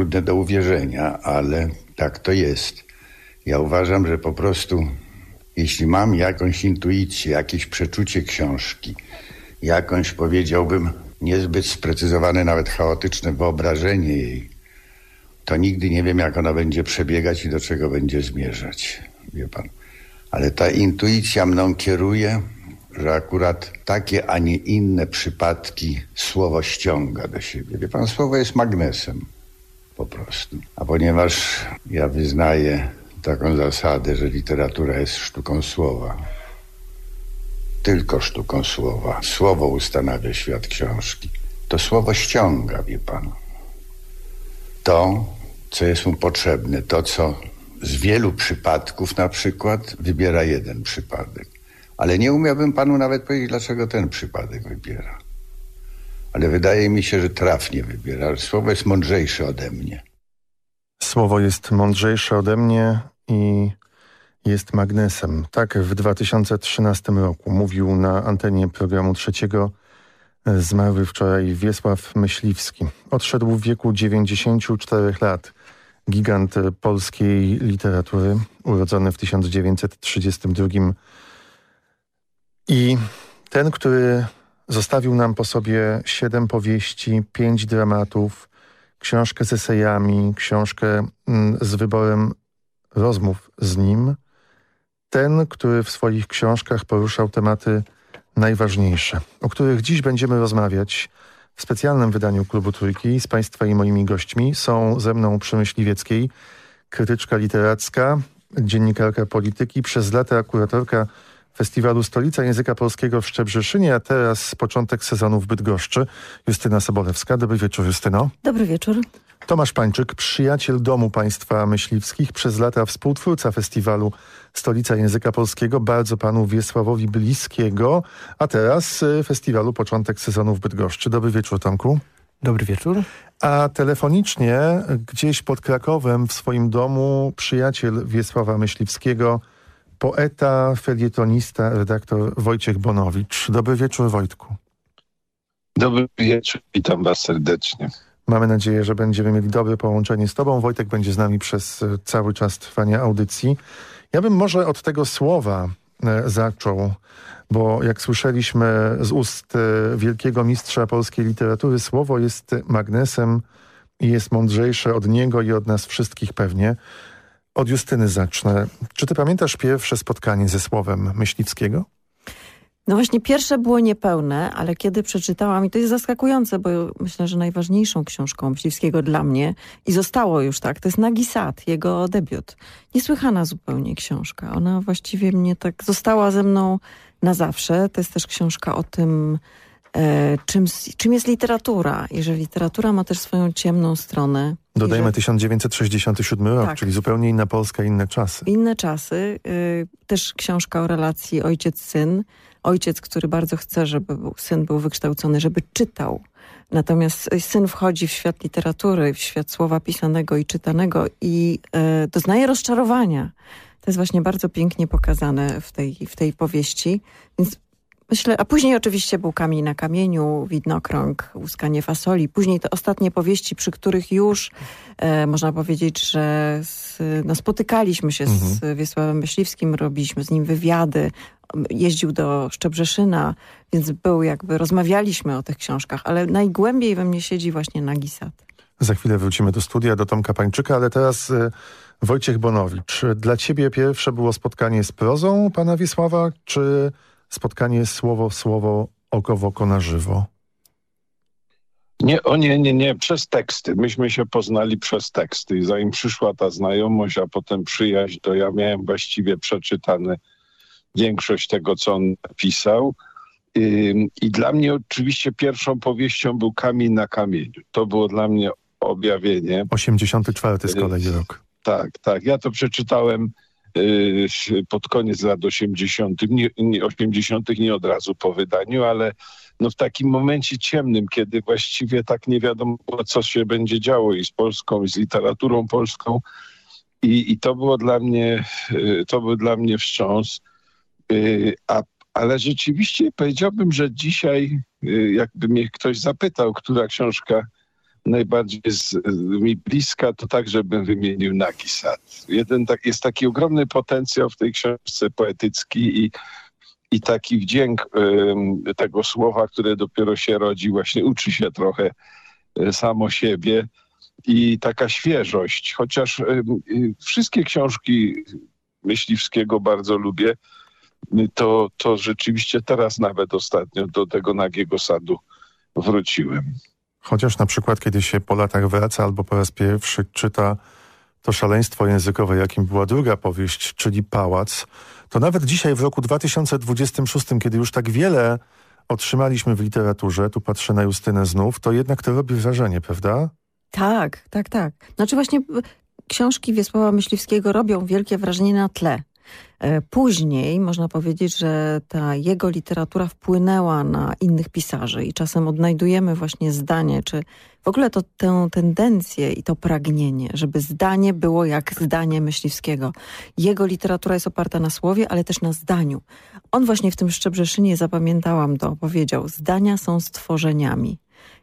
trudne do uwierzenia, ale tak to jest. Ja uważam, że po prostu jeśli mam jakąś intuicję, jakieś przeczucie książki, jakąś powiedziałbym niezbyt sprecyzowane, nawet chaotyczne wyobrażenie jej, to nigdy nie wiem, jak ona będzie przebiegać i do czego będzie zmierzać. Wie pan. Ale ta intuicja mną kieruje, że akurat takie, a nie inne przypadki słowo ściąga do siebie. Wie pan, słowo jest magnesem po prostu. A ponieważ ja wyznaję taką zasadę, że literatura jest sztuką słowa, tylko sztuką słowa, słowo ustanawia świat książki, to słowo ściąga, wie pan. To, co jest mu potrzebne, to, co z wielu przypadków na przykład wybiera jeden przypadek. Ale nie umiałbym panu nawet powiedzieć, dlaczego ten przypadek wybiera. Ale wydaje mi się, że trafnie wybiera. Słowo jest mądrzejsze ode mnie. Słowo jest mądrzejsze ode mnie i jest magnesem. Tak w 2013 roku mówił na antenie programu trzeciego zmarły wczoraj Wiesław Myśliwski. Odszedł w wieku 94 lat. Gigant polskiej literatury, urodzony w 1932 i ten, który zostawił nam po sobie siedem powieści, pięć dramatów, książkę z esejami, książkę mm, z wyborem rozmów z nim. Ten, który w swoich książkach poruszał tematy najważniejsze, o których dziś będziemy rozmawiać w specjalnym wydaniu Klubu Trójki z Państwa i moimi gośćmi. Są ze mną przy Myśliwieckiej krytyczka literacka, dziennikarka polityki, przez lata kuratorka Festiwalu Stolica Języka Polskiego w Szczebrzeszynie, a teraz początek sezonu w Bydgoszczy. Justyna Sobolewska. Dobry wieczór, Justyno. Dobry wieczór. Tomasz Pańczyk, przyjaciel Domu Państwa Myśliwskich, przez lata współtwórca festiwalu Stolica Języka Polskiego, bardzo panu Wiesławowi Bliskiego, a teraz y, festiwalu Początek Sezonu w Bydgoszczy. Dobry wieczór, Tomku. Dobry wieczór. A telefonicznie gdzieś pod Krakowem w swoim domu przyjaciel Wiesława Myśliwskiego, poeta, felietonista, redaktor Wojciech Bonowicz. Dobry wieczór, Wojtku. Dobry wieczór, witam was serdecznie. Mamy nadzieję, że będziemy mieli dobre połączenie z tobą. Wojtek będzie z nami przez e, cały czas trwania audycji. Ja bym może od tego słowa e, zaczął, bo jak słyszeliśmy z ust e, wielkiego mistrza polskiej literatury, słowo jest magnesem i jest mądrzejsze od niego i od nas wszystkich pewnie. Od Justyny zacznę. Czy ty pamiętasz pierwsze spotkanie ze słowem Myśliwskiego? No właśnie pierwsze było niepełne, ale kiedy przeczytałam, i to jest zaskakujące, bo myślę, że najważniejszą książką Myśliwskiego dla mnie i zostało już tak, to jest Nagi Sad, jego debiut. Niesłychana zupełnie książka. Ona właściwie mnie tak została ze mną na zawsze. To jest też książka o tym, czym, czym jest literatura i że literatura ma też swoją ciemną stronę. Dodajmy że... 1967 rok, tak. czyli zupełnie inna Polska, inne czasy. Inne czasy. Y, też książka o relacji ojciec-syn. Ojciec, który bardzo chce, żeby syn był wykształcony, żeby czytał. Natomiast syn wchodzi w świat literatury, w świat słowa pisanego i czytanego i y, doznaje rozczarowania. To jest właśnie bardzo pięknie pokazane w tej, w tej powieści. Więc Myślę, a później oczywiście był Kamień na kamieniu, Widnokrąg, Łuskanie fasoli. Później te ostatnie powieści, przy których już e, można powiedzieć, że z, no, spotykaliśmy się mhm. z Wiesławem Myśliwskim, robiliśmy z nim wywiady, jeździł do Szczebrzeszyna, więc był jakby, rozmawialiśmy o tych książkach, ale najgłębiej we mnie siedzi właśnie Nagisat. Za chwilę wrócimy do studia, do Tomka Pańczyka, ale teraz y, Wojciech Bonowicz. Dla ciebie pierwsze było spotkanie z prozą pana Wiesława, czy spotkanie słowo w słowo, oko w oko na żywo? Nie, o nie, nie, nie, przez teksty. Myśmy się poznali przez teksty i zanim przyszła ta znajomość, a potem przyjaźń, to ja miałem właściwie przeczytane większość tego, co on napisał. I, I dla mnie oczywiście pierwszą powieścią był Kamień na kamieniu. To było dla mnie objawienie. 84 z kolei rok. Tak, tak. Ja to przeczytałem pod koniec lat 80., nie, nie, 80. nie od razu po wydaniu, ale no w takim momencie ciemnym, kiedy właściwie tak nie wiadomo, co się będzie działo i z Polską, i z literaturą polską. I, i to było dla mnie, y, to był dla mnie wstrząs. Y, a, ale rzeczywiście powiedziałbym, że dzisiaj, jakby mnie ktoś zapytał, która książka najbardziej jest mi bliska, to tak, żebym wymienił Nagi Sad. Jeden tak, jest taki ogromny potencjał w tej książce poetycki i, i taki wdzięk y, tego słowa, które dopiero się rodzi, właśnie uczy się trochę y, samo siebie i taka świeżość, chociaż y, wszystkie książki Myśliwskiego bardzo lubię, to, to rzeczywiście teraz nawet ostatnio do tego nagiego sadu wróciłem. Chociaż na przykład, kiedy się po latach wraca albo po raz pierwszy czyta to szaleństwo językowe, jakim była druga powieść, czyli Pałac, to nawet dzisiaj w roku 2026, kiedy już tak wiele otrzymaliśmy w literaturze, tu patrzę na Justynę znów, to jednak to robi wrażenie, prawda? Tak, tak, tak. Znaczy właśnie książki Wiesława Myśliwskiego robią wielkie wrażenie na tle. E, później można powiedzieć, że ta jego literatura wpłynęła na innych pisarzy i czasem odnajdujemy właśnie zdanie, czy w ogóle to tę tendencję i to pragnienie, żeby zdanie było jak zdanie Myśliwskiego. Jego literatura jest oparta na słowie, ale też na zdaniu. On właśnie w tym Szczebrzeszynie, zapamiętałam to, powiedział, zdania są stworzeniami.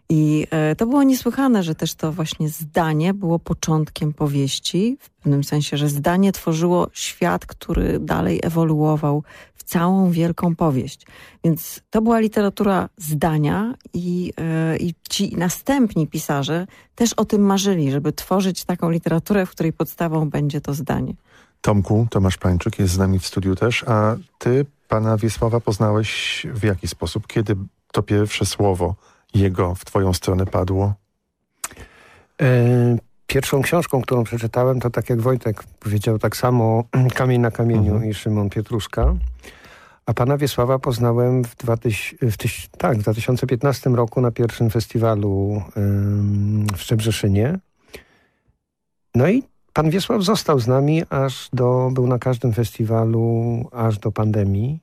I e, to było niesłychane, że też to właśnie zdanie było początkiem powieści, w pewnym sensie, że zdanie tworzyło świat, który dalej ewoluował w całą wielką powieść. Więc to była literatura zdania i, e, i ci następni pisarze też o tym marzyli, żeby tworzyć taką literaturę, w której podstawą będzie to zdanie. Tomku, Tomasz Pańczyk jest z nami w studiu też, a ty pana Wiesława poznałeś w jaki sposób? Kiedy to pierwsze słowo jego w twoją stronę padło? E, pierwszą książką, którą przeczytałem, to tak jak Wojtek powiedział, tak samo Kamień na kamieniu mhm. i Szymon Pietruszka. A pana Wiesława poznałem w, 2000, w, tyś, tak, w 2015 roku na pierwszym festiwalu w Szczebrzeszynie. No i pan Wiesław został z nami aż do, był na każdym festiwalu aż do pandemii.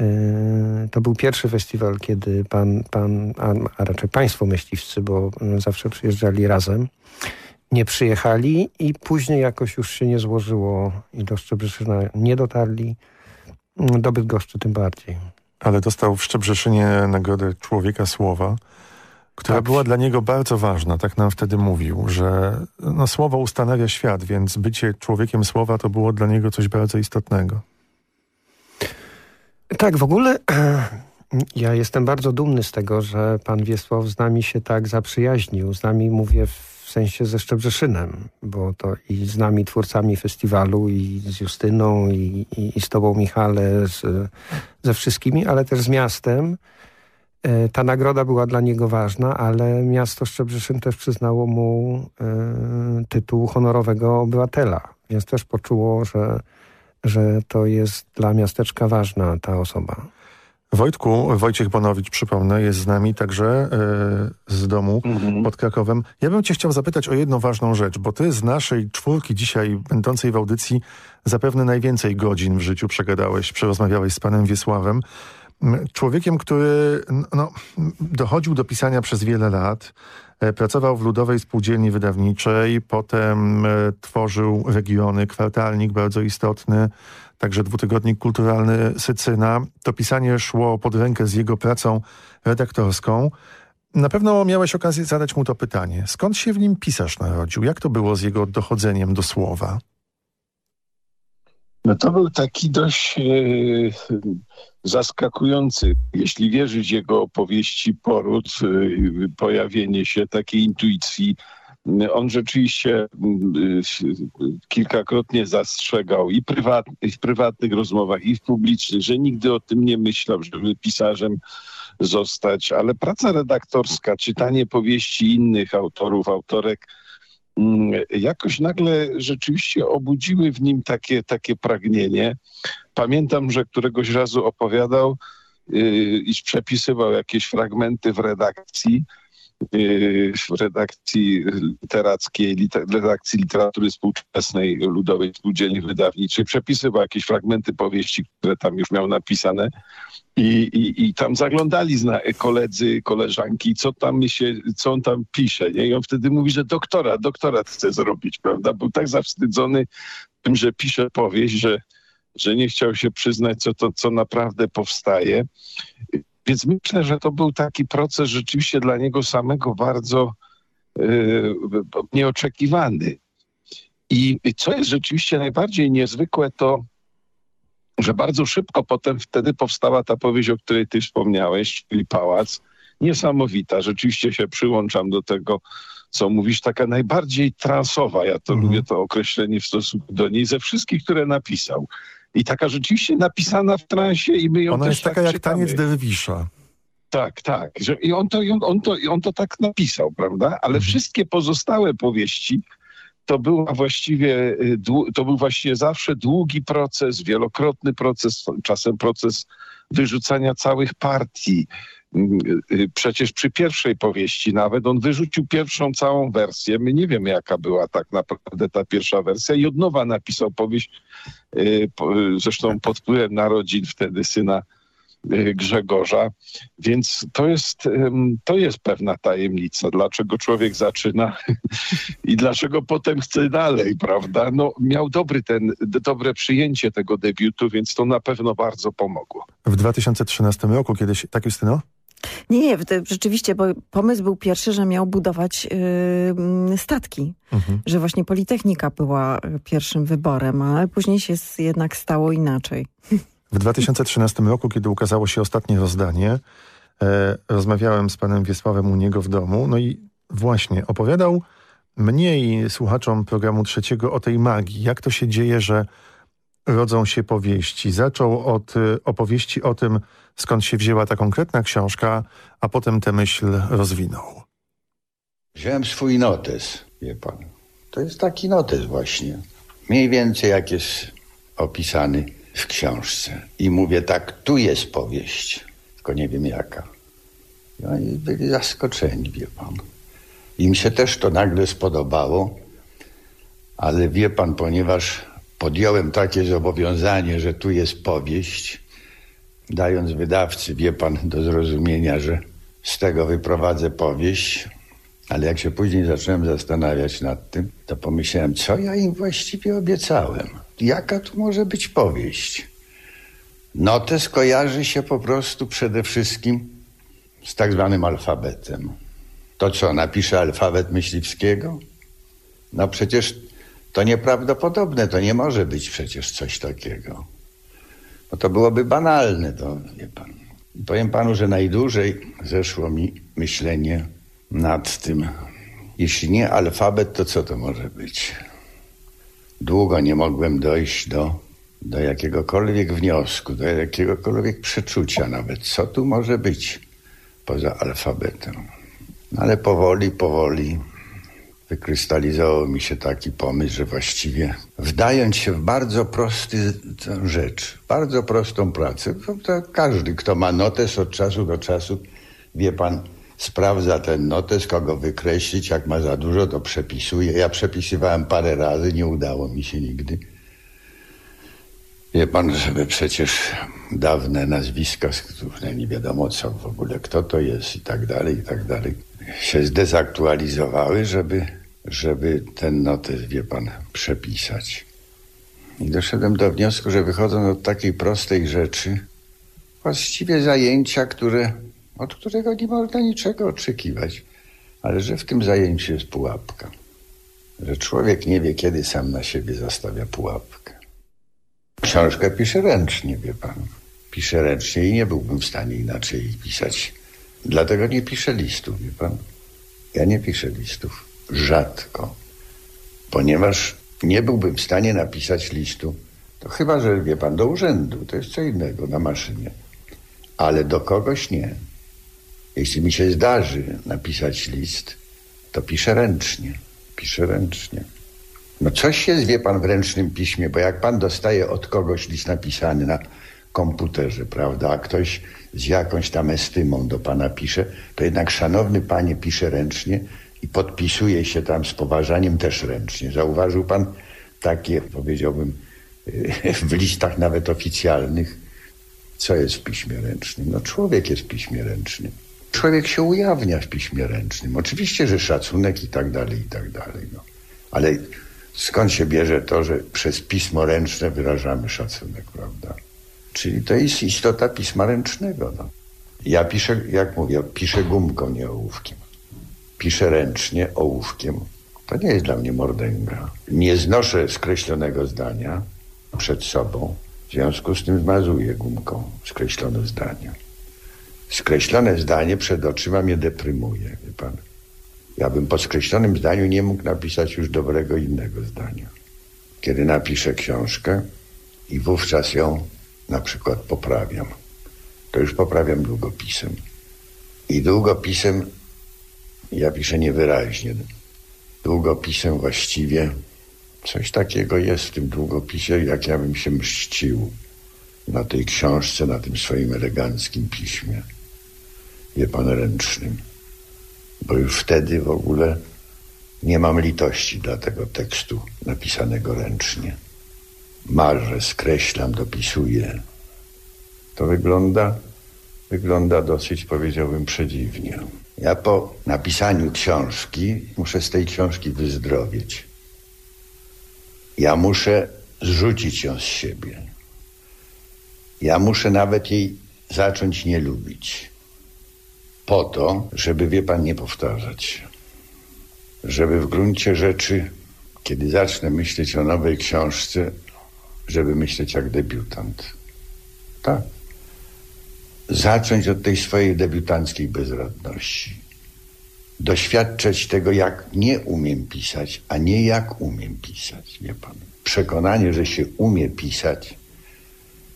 E, to był pierwszy festiwal, kiedy pan, pan a, a raczej państwo myśliwscy, bo zawsze przyjeżdżali razem, nie przyjechali i później jakoś już się nie złożyło i do Szczebrzeszyna nie dotarli, do Bydgoszczy tym bardziej. Ale dostał w Szczebrzeszynie nagrodę Człowieka Słowa, która tak. była dla niego bardzo ważna. Tak nam wtedy mówił, że no, słowo ustanawia świat, więc bycie człowiekiem słowa to było dla niego coś bardzo istotnego. Tak, w ogóle ja jestem bardzo dumny z tego, że pan Wiesław z nami się tak zaprzyjaźnił. Z nami mówię w sensie ze Szczebrzeszynem, bo to i z nami twórcami festiwalu, i z Justyną, i, i, i z tobą Michale, z, ze wszystkimi, ale też z miastem. E, ta nagroda była dla niego ważna, ale miasto Szczebrzeszyn też przyznało mu y, tytuł honorowego obywatela, więc też poczuło, że że to jest dla miasteczka ważna ta osoba. Wojtku, Wojciech Bonowicz, przypomnę, jest z nami także y, z domu mhm. pod Krakowem. Ja bym cię chciał zapytać o jedną ważną rzecz, bo ty z naszej czwórki dzisiaj będącej w audycji zapewne najwięcej godzin w życiu przegadałeś, przerozmawiałeś z panem Wiesławem. Człowiekiem, który no, dochodził do pisania przez wiele lat, E, pracował w Ludowej Spółdzielni Wydawniczej, potem e, tworzył regiony, kwartalnik bardzo istotny, także dwutygodnik kulturalny Sycyna. To pisanie szło pod rękę z jego pracą redaktorską. Na pewno miałeś okazję zadać mu to pytanie. Skąd się w nim pisarz narodził? Jak to było z jego dochodzeniem do słowa? No to był taki dość e, zaskakujący, jeśli wierzyć jego opowieści Poród, e, pojawienie się takiej intuicji. On rzeczywiście e, kilkakrotnie zastrzegał i, prywat, i w prywatnych rozmowach, i w publicznych, że nigdy o tym nie myślał, żeby pisarzem zostać, ale praca redaktorska, czytanie powieści innych autorów, autorek, jakoś nagle rzeczywiście obudziły w nim takie, takie pragnienie. Pamiętam, że któregoś razu opowiadał, yy, iż przepisywał jakieś fragmenty w redakcji Y, w redakcji literackiej, redakcji literatury współczesnej Ludowej Spółdzielni Wydawniczej. Przepisywał jakieś fragmenty powieści, które tam już miał napisane i, i, i tam zaglądali koledzy, koleżanki, co tam się, co on tam pisze. Nie? I on wtedy mówi, że doktora, doktorat chce zrobić, prawda? Był tak zawstydzony tym, że pisze powieść, że że nie chciał się przyznać, co to, co naprawdę powstaje. Więc myślę, że to był taki proces rzeczywiście dla niego samego bardzo nieoczekiwany. I co jest rzeczywiście najbardziej niezwykłe, to że bardzo szybko potem wtedy powstała ta powieść, o której ty wspomniałeś, czyli Pałac. Niesamowita. Rzeczywiście się przyłączam do tego, co mówisz, taka najbardziej transowa. Ja to Mhm. lubię to określenie w stosunku do niej ze wszystkich, które napisał. I taka rzeczywiście napisana w transie i my ją Ona jest taka tak jak czytamy. taniec derwisza. Tak, tak. I on to, on, to, on to tak napisał, prawda? Ale Mhm. wszystkie pozostałe powieści to była właściwie, y, to był właściwie zawsze długi proces, wielokrotny proces, czasem proces wyrzucania całych partii. Mm, y, Przecież przy pierwszej powieści nawet on wyrzucił pierwszą całą wersję. My nie wiemy, jaka była tak naprawdę ta pierwsza wersja i od nowa napisał powieść, y, y, zresztą pod wpływem narodzin wtedy syna y, Grzegorza. Więc to jest, to jest pewna tajemnica, dlaczego człowiek zaczyna i dlaczego potem chce dalej, prawda? No, miał dobry ten, dobre przyjęcie tego debiutu, więc to na pewno bardzo pomogło. W 2013 roku kiedyś, tak Justyno? Nie, nie, rzeczywiście, bo pomysł był pierwszy, że miał budować yy, statki. Mhm. Że właśnie Politechnika była y, pierwszym wyborem, ale później się jednak stało inaczej. W 2013 roku, kiedy ukazało się ostatnie rozdanie, e, rozmawiałem z panem Wiesławem u niego w domu, no i właśnie opowiadał mnie i słuchaczom programu trzeciego o tej magii. Jak to się dzieje, że rodzą się powieści. Zaczął od y, opowieści o tym, skąd się wzięła ta konkretna książka, a potem tę myśl rozwinął. Wziąłem swój notes, wie pan. To jest taki notes właśnie. Mniej więcej jak jest opisany w książce. I mówię tak, tu jest powieść, tylko nie wiem jaka. I oni byli zaskoczeni, wie pan. Im się też to nagle spodobało, ale wie pan, ponieważ podjąłem takie zobowiązanie, że tu jest powieść, dając wydawcy, wie pan, do zrozumienia, że z tego wyprowadzę powieść, ale jak się później zacząłem zastanawiać nad tym, to pomyślałem, co ja im właściwie obiecałem? Jaka tu może być powieść? Notes kojarzy się po prostu przede wszystkim z tak zwanym alfabetem. To co, napisze alfabet myśliwskiego? No przecież to nieprawdopodobne, to nie może być przecież coś takiego. No to byłoby banalne, to wie pan. Powiem panu, że najdłużej zeszło mi myślenie nad tym. Jeśli nie alfabet, to co to może być? Długo nie mogłem dojść do, do jakiegokolwiek wniosku, do jakiegokolwiek przeczucia nawet. Co tu może być poza alfabetem? No ale powoli, powoli wykrystalizował mi się taki pomysł, że właściwie wdając się w bardzo prosty rzecz, bardzo prostą pracę, to każdy, kto ma notes od czasu do czasu, wie pan, sprawdza ten notes, kogo wykreślić, jak ma za dużo, to przepisuje. Ja przepisywałem parę razy, nie udało mi się nigdy. Wie pan, żeby przecież dawne nazwiska, z których nie wiadomo co w ogóle, kto to jest i tak dalej, i tak dalej, się zdezaktualizowały, żeby, żeby ten notes, wie pan, przepisać. I doszedłem do wniosku, że wychodząc od takiej prostej rzeczy, właściwie zajęcia, które, od którego nie można niczego oczekiwać, ale że w tym zajęciu jest pułapka. Że człowiek nie wie, kiedy sam na siebie zastawia pułapkę. Książkę piszę ręcznie, wie pan. Piszę ręcznie i nie byłbym w stanie inaczej pisać. Dlatego nie piszę listów, wie pan. Ja nie piszę listów. Rzadko. Ponieważ nie byłbym w stanie napisać listu, to chyba, że wie pan, do urzędu, to jest co innego, na maszynie. Ale do kogoś nie. Jeśli mi się zdarzy napisać list, to piszę ręcznie. Piszę ręcznie. No coś jest, wie pan, w ręcznym piśmie, bo jak pan dostaje od kogoś list napisany na komputerze, prawda, a ktoś z jakąś tam estymą do pana pisze, to jednak szanowny panie pisze ręcznie i podpisuje się tam z poważaniem też ręcznie. Zauważył pan takie, powiedziałbym, w listach nawet oficjalnych, co jest w piśmie ręcznym? No człowiek jest w piśmie ręcznym. Człowiek się ujawnia w piśmie ręcznym. Oczywiście, że szacunek i tak dalej, i tak dalej. No. Ale skąd się bierze to, że przez pismo ręczne wyrażamy szacunek, prawda? Czyli to jest istota pisma ręcznego. No. Ja piszę, jak mówię, piszę gumką, nie ołówkiem. Piszę ręcznie, ołówkiem. To nie jest dla mnie mordęga. Nie znoszę skreślonego zdania przed sobą. W związku z tym zmazuję gumką skreślone zdanie. Skreślone zdanie przed oczyma mnie deprymuje, wie pan. Ja bym po skreślonym zdaniu nie mógł napisać już dobrego innego zdania. Kiedy napiszę książkę i wówczas ją na przykład poprawiam, to już poprawiam długopisem. I długopisem ja piszę niewyraźnie. Długopisem właściwie coś takiego jest w tym długopisie, jak ja bym się mścił na tej książce, na tym swoim eleganckim piśmie. Wie pan ręcznym. Bo już wtedy w ogóle nie mam litości dla tego tekstu napisanego ręcznie. Marzę, skreślam, dopisuję. To wygląda, wygląda dosyć, powiedziałbym, przedziwnie. Ja po napisaniu książki muszę z tej książki wyzdrowieć. Ja muszę zrzucić ją z siebie. Ja muszę nawet jej zacząć nie lubić. Po to, żeby, wie pan, nie powtarzać. Żeby w gruncie rzeczy, kiedy zacznę myśleć o nowej książce, żeby myśleć jak debiutant. Tak zacząć od tej swojej debiutanckiej bezradności. Doświadczać tego, jak nie umiem pisać, a nie jak umiem pisać, wie pan. Przekonanie, że się umie pisać,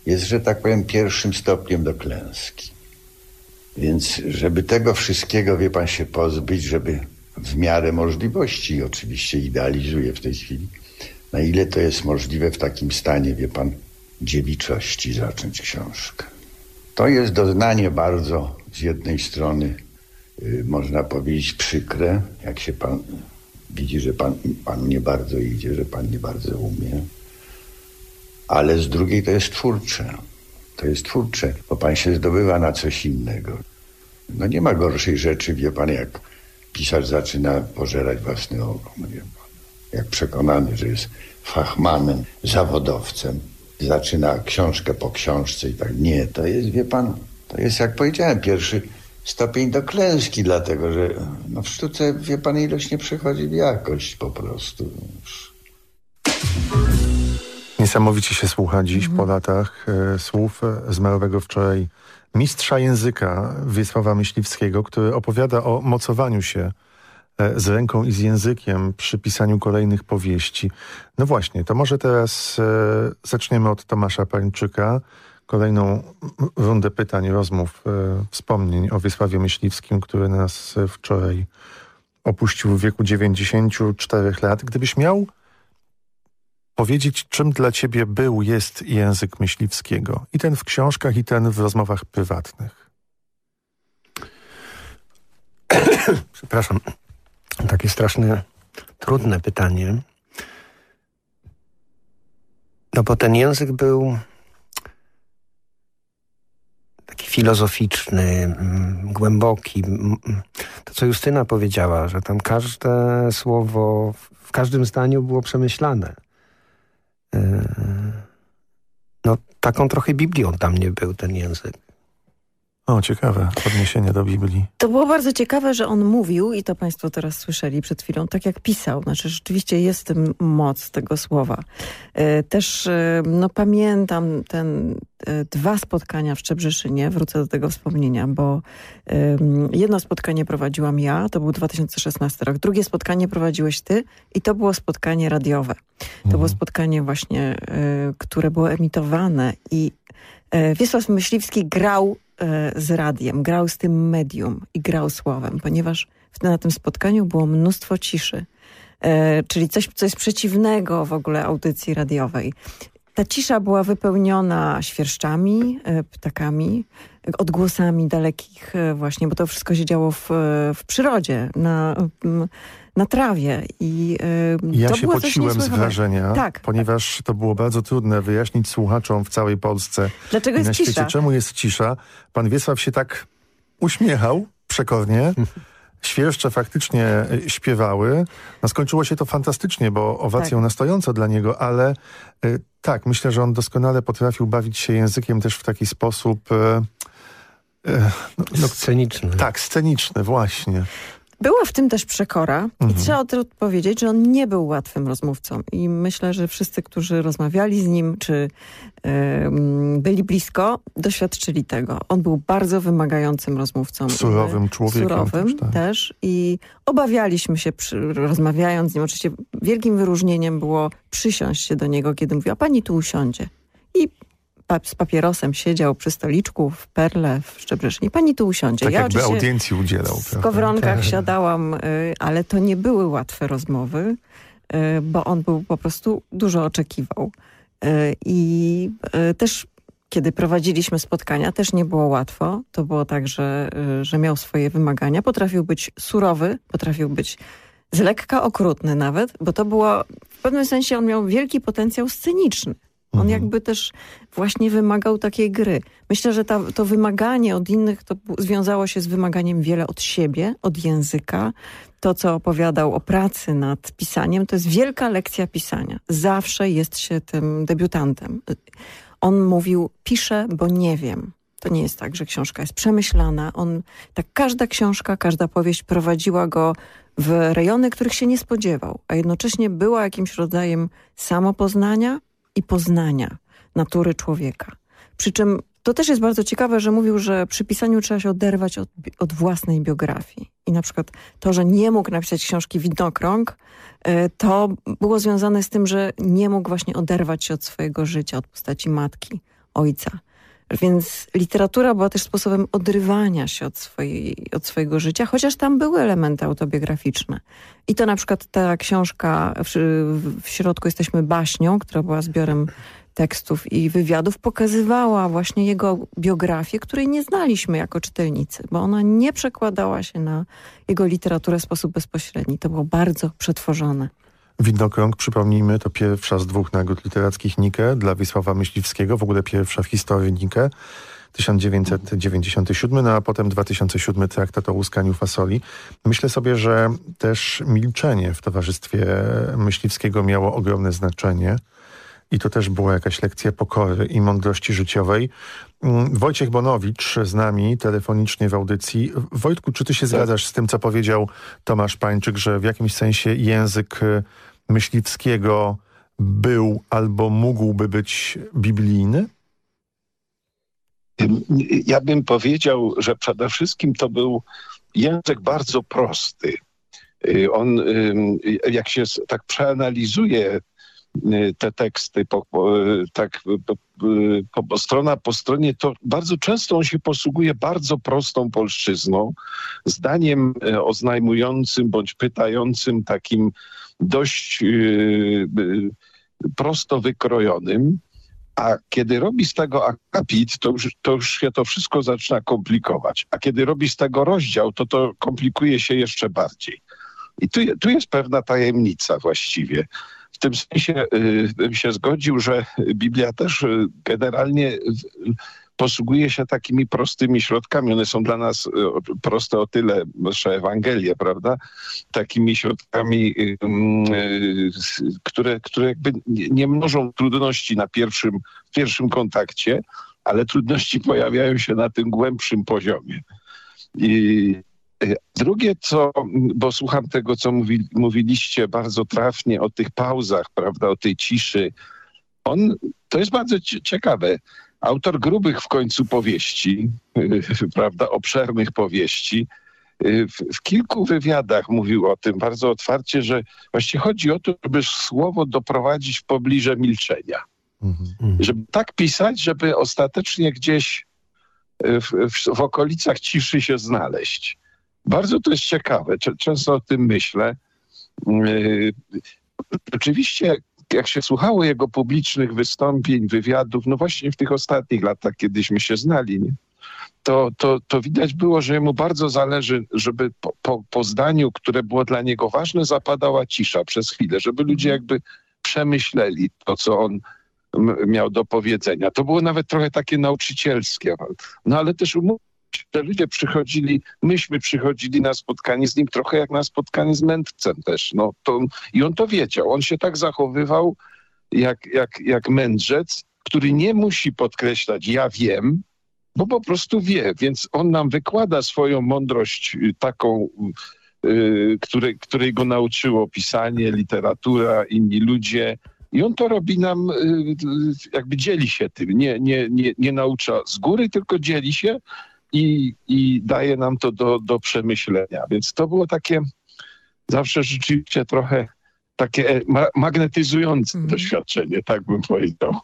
jest, że tak powiem, pierwszym stopniem do klęski. Więc, żeby tego wszystkiego, wie pan, się pozbyć, żeby w miarę możliwości, oczywiście idealizuję w tej chwili, na ile to jest możliwe w takim stanie, wie pan, dziewiczości zacząć książkę. To jest doznanie bardzo z jednej strony, y, można powiedzieć, przykre, jak się pan widzi, że pan, panu nie bardzo idzie, że pan nie bardzo umie. Ale z drugiej to jest twórcze. To jest twórcze, bo pan się zdobywa na coś innego. No nie ma gorszej rzeczy, wie pan, jak pisarz zaczyna pożerać własny ogon, wie pan. Jak przekonany, że jest fachmanem, zawodowcem zaczyna książkę po książce i tak. Nie, to jest, wie pan, to jest jak powiedziałem, pierwszy stopień do klęski, dlatego że no w sztuce, wie pan, ilość nie przechodzi w jakość po prostu. Niesamowicie się słucha dziś po latach e, słów zmarłego wczoraj mistrza języka Wiesława Myśliwskiego, który opowiada o mocowaniu się E, z ręką i z językiem przy pisaniu kolejnych powieści. No właśnie, to może teraz e, zaczniemy od Tomasza Pańczyka. Kolejną rundę pytań, rozmów, e, wspomnień o Wiesławie Myśliwskim, który nas wczoraj opuścił w wieku 94 lat. Gdybyś miał powiedzieć, czym dla ciebie był, jest język myśliwskiego. I ten w książkach, i ten w rozmowach prywatnych. Przepraszam. Takie straszne, trudne pytanie. No bo ten język był taki filozoficzny, mm, głęboki. To, co Justyna powiedziała, że tam każde słowo w każdym zdaniu było przemyślane. E, no, taką trochę Biblią tam nie był ten język. O, ciekawe, odniesienie do Biblii. To było bardzo ciekawe, że on mówił, i to państwo teraz słyszeli przed chwilą, tak jak pisał. Znaczy rzeczywiście jest tym moc tego słowa. E, też e, no, pamiętam ten e, dwa spotkania w Szczebrzeszynie, wrócę do tego wspomnienia, bo jedno spotkanie prowadziłam ja, to był 2016 rok, drugie spotkanie prowadziłeś ty i to było spotkanie radiowe. To mhm. było spotkanie właśnie, które było emitowane i Wiesław Myśliwski grał E, z radiem, grał z tym medium i grał słowem, ponieważ na tym spotkaniu było mnóstwo ciszy. E, czyli coś, co jest przeciwnego w ogóle audycji radiowej. Ta cisza była wypełniona świerszczami, e, ptakami, odgłosami dalekich właśnie, bo to wszystko się działo w, w przyrodzie, na, na trawie. I, yy, ja się pociłem z wrażenia, tak. ponieważ to było bardzo trudne wyjaśnić słuchaczom w całej Polsce Dlaczego jest na świecie, cisza? czemu jest cisza. Pan Wiesław się tak uśmiechał przekornie. Świerszcze faktycznie e, śpiewały. No skończyło się to fantastycznie, bo owacją tak. na stojąco dla niego, ale y, tak, myślę, że on doskonale potrafił bawić się językiem też w taki sposób... Y, no, sceniczny. Tak, sceniczny, właśnie. Była w tym też przekora Mhm. i trzeba od- powiedzieć, że on nie był łatwym rozmówcą i myślę, że wszyscy, którzy rozmawiali z nim, czy byli blisko, doświadczyli tego. On był bardzo wymagającym rozmówcą. Surowym człowiekiem Surowym też, tak. też i obawialiśmy się przy, rozmawiając z nim. Oczywiście wielkim wyróżnieniem było przysiąść się do niego, kiedy mówił, a pani tu usiądzie. I pa z papierosem siedział przy stoliczku w Perle w Szczebrzeszynie. Pani tu usiądzie. Tak ja jakby audiencji udzielał. w prawda? kowronkach Tak. siadałam, y, ale to nie były łatwe rozmowy, y, bo on był po prostu dużo oczekiwał. Y, I też kiedy prowadziliśmy spotkania, też nie było łatwo. To było tak, że, że miał swoje wymagania. Potrafił być surowy, potrafił być z lekka okrutny nawet, bo to było, w pewnym sensie on miał wielki potencjał sceniczny. On Mhm. jakby też właśnie wymagał takiej gry. Myślę, że ta, to wymaganie od innych to związało się z wymaganiem wiele od siebie, od języka. To, co opowiadał o pracy nad pisaniem, to jest wielka lekcja pisania. Zawsze jest się tym debiutantem. On mówił, piszę, bo nie wiem. To nie jest tak, że książka jest przemyślana. On, tak każda książka, każda powieść prowadziła go w rejony, których się nie spodziewał, a jednocześnie była jakimś rodzajem samopoznania i poznania natury człowieka. Przy czym to też jest bardzo ciekawe, że mówił, że przy pisaniu trzeba się oderwać od, od własnej biografii. I na przykład to, że nie mógł napisać książki Widnokrąg, y, to było związane z tym, że nie mógł właśnie oderwać się od swojego życia, od postaci matki, ojca. Więc literatura była też sposobem odrywania się od, swojej, od swojego życia, chociaż tam były elementy autobiograficzne. I to na przykład ta książka w, w środku jesteśmy baśnią, która była zbiorem tekstów i wywiadów, pokazywała właśnie jego biografię, której nie znaliśmy jako czytelnicy, bo ona nie przekładała się na jego literaturę w sposób bezpośredni. To było bardzo przetworzone. Widnokrąg, przypomnijmy, to pierwsza z dwóch nagród literackich Nike dla Wiesława Myśliwskiego, w ogóle pierwsza w historii Nike. 1997, no a potem 2007 traktat o łuskaniu fasoli. Myślę sobie, że też milczenie w towarzystwie Myśliwskiego miało ogromne znaczenie. I to też była jakaś lekcja pokory i mądrości życiowej. Mm, Wojciech Bonowicz z nami telefonicznie w audycji. Wojtku, czy ty się zgadzasz z tym, co powiedział Tomasz Pańczyk, że w jakimś sensie język y, Myśliwskiego był albo mógłby być biblijny? Ja bym powiedział, że przede wszystkim to był język bardzo prosty. Y, On, jak się tak przeanalizuje te teksty po, po, tak po, po, strona po stronie, to bardzo często on się posługuje bardzo prostą polszczyzną, zdaniem y, oznajmującym bądź pytającym, takim dość y, y, prosto wykrojonym. A kiedy robi z tego akapit, to już, to już się to wszystko zaczyna komplikować. A kiedy robi z tego rozdział, to to komplikuje się jeszcze bardziej. I tu, tu jest pewna tajemnica właściwie. W tym sensie y, bym się zgodził, że Biblia też y, generalnie y, posługuje się takimi prostymi środkami. One są dla nas proste o tyle, nasze Ewangelie, prawda? Takimi środkami, mm, które, które jakby nie, mnożą trudności na pierwszym, pierwszym kontakcie, ale trudności pojawiają się na tym głębszym poziomie. I drugie, co, bo słucham tego, co mówi, mówiliście bardzo trafnie o tych pauzach, prawda, o tej ciszy. On, to jest bardzo cie- ciekawe. Autor grubych w końcu powieści, y, prawda, obszernych powieści, y, w, w kilku wywiadach mówił o tym bardzo otwarcie, że właściwie chodzi o to, żeby słowo doprowadzić w pobliże milczenia Mhm. żeby tak pisać, żeby ostatecznie gdzieś y, w, w, w okolicach ciszy się znaleźć. Bardzo to jest ciekawe, często o tym myślę. Yy, Oczywiście, jak się słuchało jego publicznych wystąpień, wywiadów, no właśnie w tych ostatnich latach, kiedyśmy się znali, nie? To, to, to widać było, że jemu bardzo zależy, żeby po, po, po zdaniu, które było dla niego ważne, zapadała cisza przez chwilę, żeby ludzie jakby przemyśleli to, co on miał do powiedzenia. To było nawet trochę takie nauczycielskie. No ale też umówmy że ludzie przychodzili, myśmy przychodzili na spotkanie z nim trochę jak na spotkanie z mędrcem też. No, to, I on to wiedział. On się tak zachowywał jak, jak, jak mędrzec, który nie musi podkreślać ja wiem, bo po prostu wie. Więc on nam wykłada swoją mądrość y, taką y, której, której go nauczyło pisanie, literatura, inni ludzie. I on to robi nam, y, y, jakby dzieli się tym. Nie, nie, nie, nie naucza z góry, tylko dzieli się i, i daje nam to do, do przemyślenia. Więc to było takie zawsze rzeczywiście trochę takie e, ma magnetyzujące mm. doświadczenie, tak bym powiedział.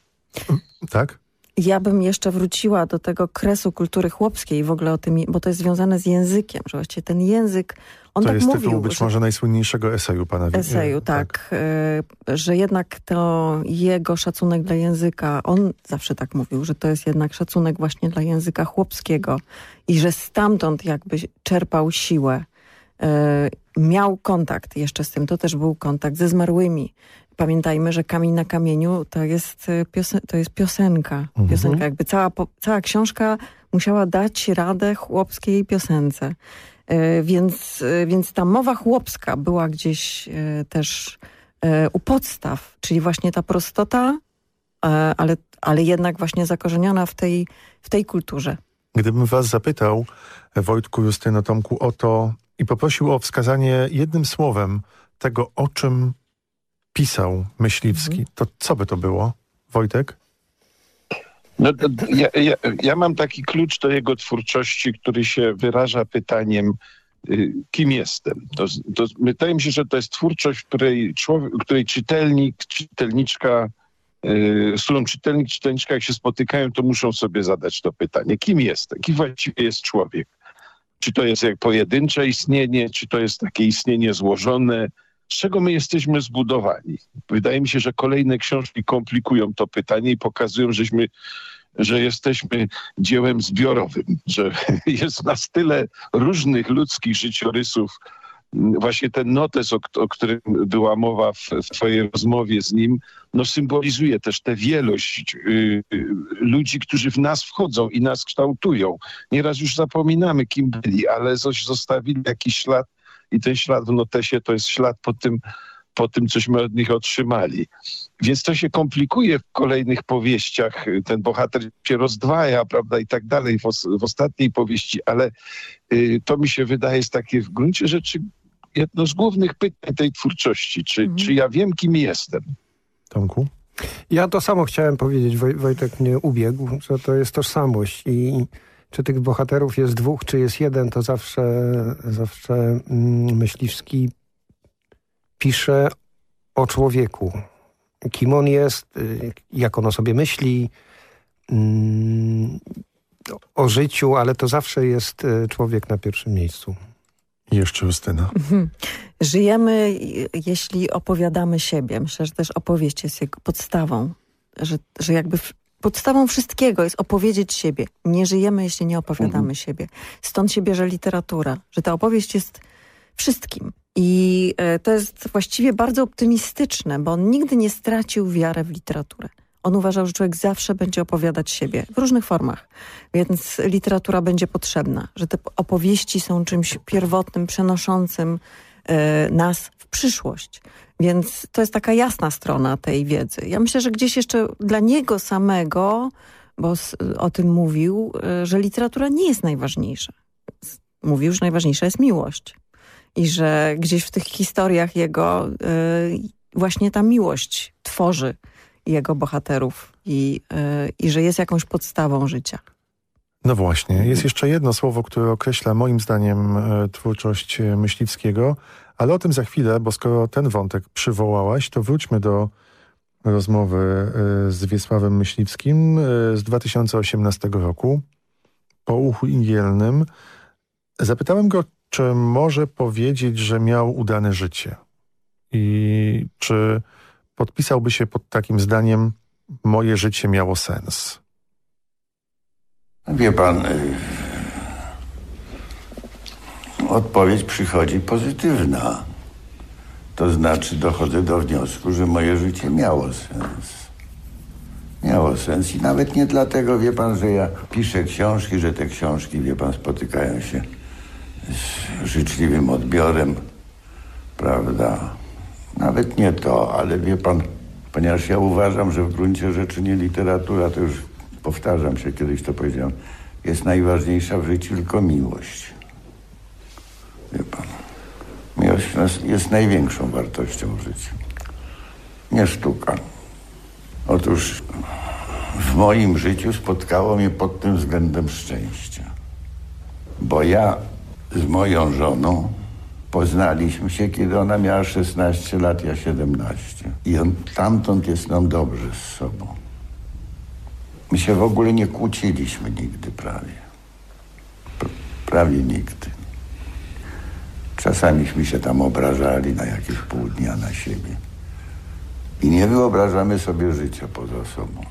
Tak? Ja bym jeszcze wróciła do tego kresu kultury chłopskiej w ogóle o tym, bo to jest związane z językiem, że właściwie ten język, on to tak jest mówił. tytuł być że... może najsłynniejszego eseju pana Eseju, tak. tak. Y, że jednak to jego szacunek dla języka, on zawsze tak mówił, że to jest jednak szacunek właśnie dla języka chłopskiego i że stamtąd jakby czerpał siłę. Y, miał kontakt jeszcze z tym, to też był kontakt ze zmarłymi. Pamiętajmy, że Kamień na kamieniu to jest, y, piosen to jest piosenka. Mhm. Piosenka, jakby cała, cała książka musiała dać radę chłopskiej piosence. E, więc, e, więc ta mowa chłopska była gdzieś też u podstaw, czyli właśnie ta prostota, ale, ale jednak właśnie zakorzeniona w tej, w tej kulturze. Gdybym was zapytał, Wojtku, Justyno, Tomku, o to i poprosił o wskazanie jednym słowem tego, o czym pisał Myśliwski, mhm. to co by to było? Wojtek? No, ja, ja, ja, mam taki klucz do jego twórczości, który się wyraża pytaniem, y, kim jestem. To, to, wydaje mi się, że to jest twórczość, której, człowiek, której czytelnik, czytelniczka, y, z którą czytelnik, czytelniczka jak się spotykają, to muszą sobie zadać to pytanie, kim jestem, kim właściwie jest człowiek. Czy to jest jak pojedyncze istnienie, czy to jest takie istnienie złożone, z czego my jesteśmy zbudowani. Wydaje mi się, że kolejne książki komplikują to pytanie i pokazują, żeśmy że jesteśmy dziełem zbiorowym, że jest nas tyle różnych ludzkich życiorysów. Właśnie ten notes, o, o którym była mowa w, w twojej rozmowie z nim, no symbolizuje też tę wielość y, y, ludzi, którzy w nas wchodzą i nas kształtują. Nieraz już zapominamy, kim byli, ale coś zostawili jakiś ślad i ten ślad w notesie to jest ślad po tym, po tym, cośmy od nich otrzymali. Więc to się komplikuje w kolejnych powieściach. Ten bohater się rozdwaja, prawda, i tak dalej w, os w ostatniej powieści, ale y, to mi się wydaje jest takie w gruncie rzeczy jedno z głównych pytań tej twórczości. Czy, mhm. czy ja wiem, kim jestem? Tomku? Ja to samo chciałem powiedzieć, Woj Wojtek mnie ubiegł, że to jest tożsamość i czy tych bohaterów jest dwóch, czy jest jeden, to zawsze, zawsze mm, Myśliwski pisze o człowieku. Kim on jest, y, jak on o sobie myśli, mm, o życiu, ale to zawsze jest y, człowiek na pierwszym miejscu. I jeszcze Justyna. Mhm. Żyjemy, jeśli opowiadamy siebie. Myślę, że też opowieść jest jego podstawą. Że, że jakby podstawą wszystkiego jest opowiedzieć siebie. Nie żyjemy, jeśli nie opowiadamy mhm. siebie. Stąd się bierze literatura, że ta opowieść jest wszystkim. I e, to jest właściwie bardzo optymistyczne, bo on nigdy nie stracił wiarę w literaturę. On uważał, że człowiek zawsze będzie opowiadać siebie w różnych formach, więc literatura będzie potrzebna, że te opowieści są czymś pierwotnym, przenoszącym nas w przyszłość. Więc to jest taka jasna strona tej wiedzy. Ja myślę, że gdzieś jeszcze dla niego samego, bo o tym mówił, e, że literatura nie jest najważniejsza. Mówił, że najważniejsza jest miłość. I że gdzieś w tych historiach jego y, właśnie ta miłość tworzy jego bohaterów i, y, i że jest jakąś podstawą życia. No właśnie. Jest jeszcze jedno słowo, które określa moim zdaniem y, twórczość Myśliwskiego, ale o tym za chwilę, bo skoro ten wątek przywołałaś, to wróćmy do rozmowy z Wiesławem Myśliwskim z 2018 roku po uchu ingielnym. Zapytałem go, czy może powiedzieć, że miał udane życie? I czy podpisałby się pod takim zdaniem moje życie miało sens? Wie pan, y, odpowiedź przychodzi pozytywna. To znaczy dochodzę do wniosku, że moje życie miało sens. Miało sens i nawet nie dlatego, wie pan, że ja piszę książki, że te książki, wie pan, spotykają się z życzliwym odbiorem, prawda? Nawet nie to, ale wie pan, ponieważ ja uważam, że w gruncie rzeczy nie literatura, to już powtarzam się, kiedyś to powiedziałem, jest najważniejsza w życiu tylko miłość. Wie pan. społeczność jest największą wartością w życiu. Nie sztuka. Otóż w moim życiu spotkało mnie pod tym względem szczęście. Bo ja z moją żoną poznaliśmy się, kiedy ona miała 16 lat, ja 17. I on, tamtąd jest nam dobrze z sobą. My się w ogóle nie kłóciliśmy nigdy prawie. prawie nigdy. Czasamiśmy się tam obrażali na jakieś pół dnia na siebie. I nie wyobrażamy sobie życia poza sobą.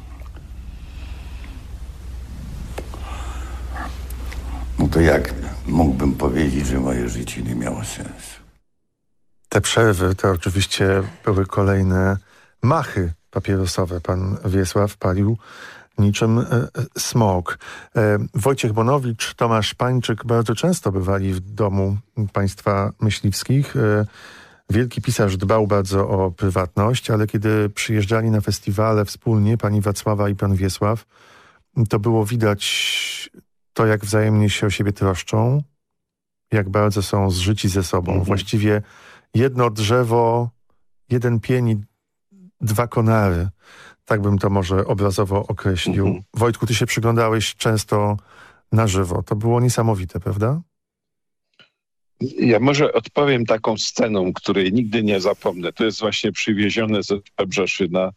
No to jak mógłbym powiedzieć, że moje życie nie miało sensu? Te przerwy to oczywiście były kolejne machy papierosowe. Pan Wiesław palił niczym e, e, smog. E, Wojciech Bonowicz, Tomasz Pańczyk bardzo często bywali w domu państwa myśliwskich. Wielki pisarz dbał bardzo o prywatność, ale kiedy przyjeżdżali na festiwale wspólnie, pani Wacława i pan Wiesław, to było widać to, jak wzajemnie się o siebie troszczą, jak bardzo są zżyci ze sobą. Mhm. Właściwie jedno drzewo, jeden pień, dwa konary. Tak bym to może obrazowo określił. Mhm. Wojtku, ty się przyglądałeś często na żywo. To było niesamowite, prawda? Ja może odpowiem taką sceną, której nigdy nie zapomnę. To jest właśnie przywiezione z Brzeszyna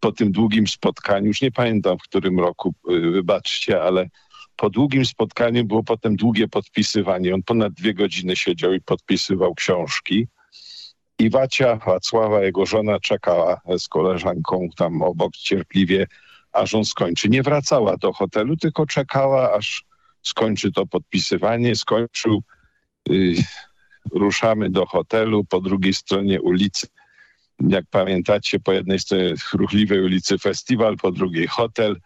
po tym długim spotkaniu. Już nie pamiętam w którym roku, y, wybaczcie, ale po długim spotkaniu było potem długie podpisywanie. On ponad dwie godziny siedział i podpisywał książki. I Wacia, Wacława, jego żona czekała z koleżanką tam obok cierpliwie, aż on skończy. Nie wracała do hotelu, tylko czekała, aż skończy to podpisywanie. Skończył, yy, ruszamy do hotelu, po drugiej stronie ulicy, jak pamiętacie, po jednej stronie ruchliwej ulicy festiwal, po drugiej hotel.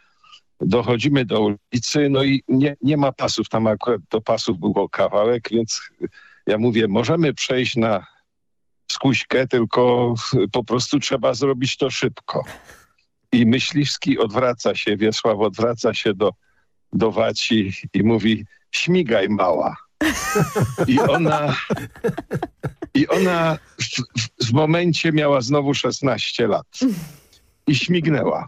Dochodzimy do ulicy, no i nie, nie ma pasów, tam akurat do pasów było kawałek, więc ja mówię, możemy przejść na skuśkę, tylko po prostu trzeba zrobić to szybko. I Myśliwski odwraca się, Wiesław odwraca się do, do Waci i mówi, śmigaj mała. I ona, i ona w, w, momencie miała znowu 16 lat. I śmignęła.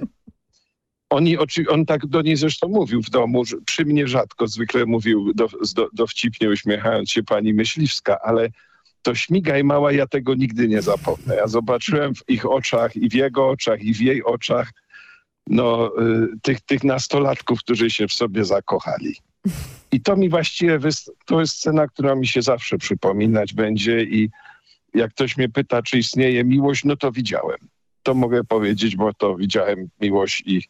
Oni, on tak do niej zresztą mówił w domu, przy mnie rzadko zwykle mówił do, do, dowcipnie uśmiechając się pani Myśliwska, ale to śmigaj mała, ja tego nigdy nie zapomnę. Ja zobaczyłem w ich oczach i w jego oczach i w jej oczach no, y, tych, tych nastolatków, którzy się w sobie zakochali. I to mi właściwie, to jest scena, która mi się zawsze przypominać będzie i jak ktoś mnie pyta, czy istnieje miłość, no to widziałem. To mogę powiedzieć, bo to widziałem miłość i,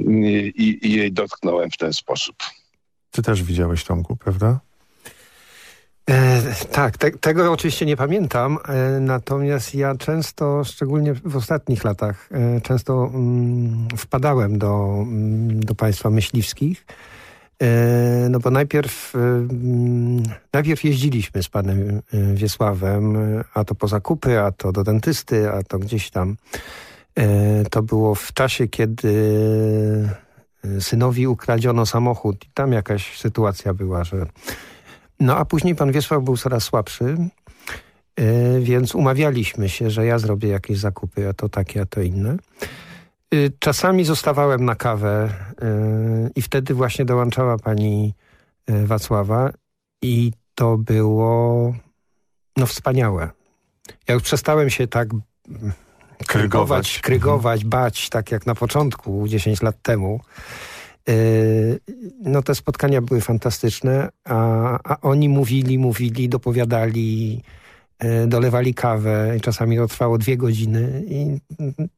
i, i jej dotknąłem w ten sposób. Ty też widziałeś Tomku, prawda? E, tak, te, tego oczywiście nie pamiętam, e, natomiast ja często, szczególnie w ostatnich latach, e, często mm, wpadałem do, mm, do państwa myśliwskich, no bo najpierw, mm, najpierw jeździliśmy z panem Wiesławem, a to po zakupy, a to do dentysty, a to gdzieś tam. To było w czasie, kiedy synowi ukradziono samochód i tam jakaś sytuacja była, że no a później pan Wiesław był coraz słabszy, yy, więc umawialiśmy się, że ja zrobię jakieś zakupy, a to takie, a to inne. Yy, czasami zostawałem na kawę yy, i wtedy właśnie dołączała pani Wacława i to było no wspaniałe. Ja już przestałem się tak krygować, krygować bać, tak jak na początku, 10 lat temu. Yy, no te spotkania były fantastyczne, a, a oni mówili, mówili, dopowiadali, yy, dolewali kawę i czasami to trwało dwie godziny i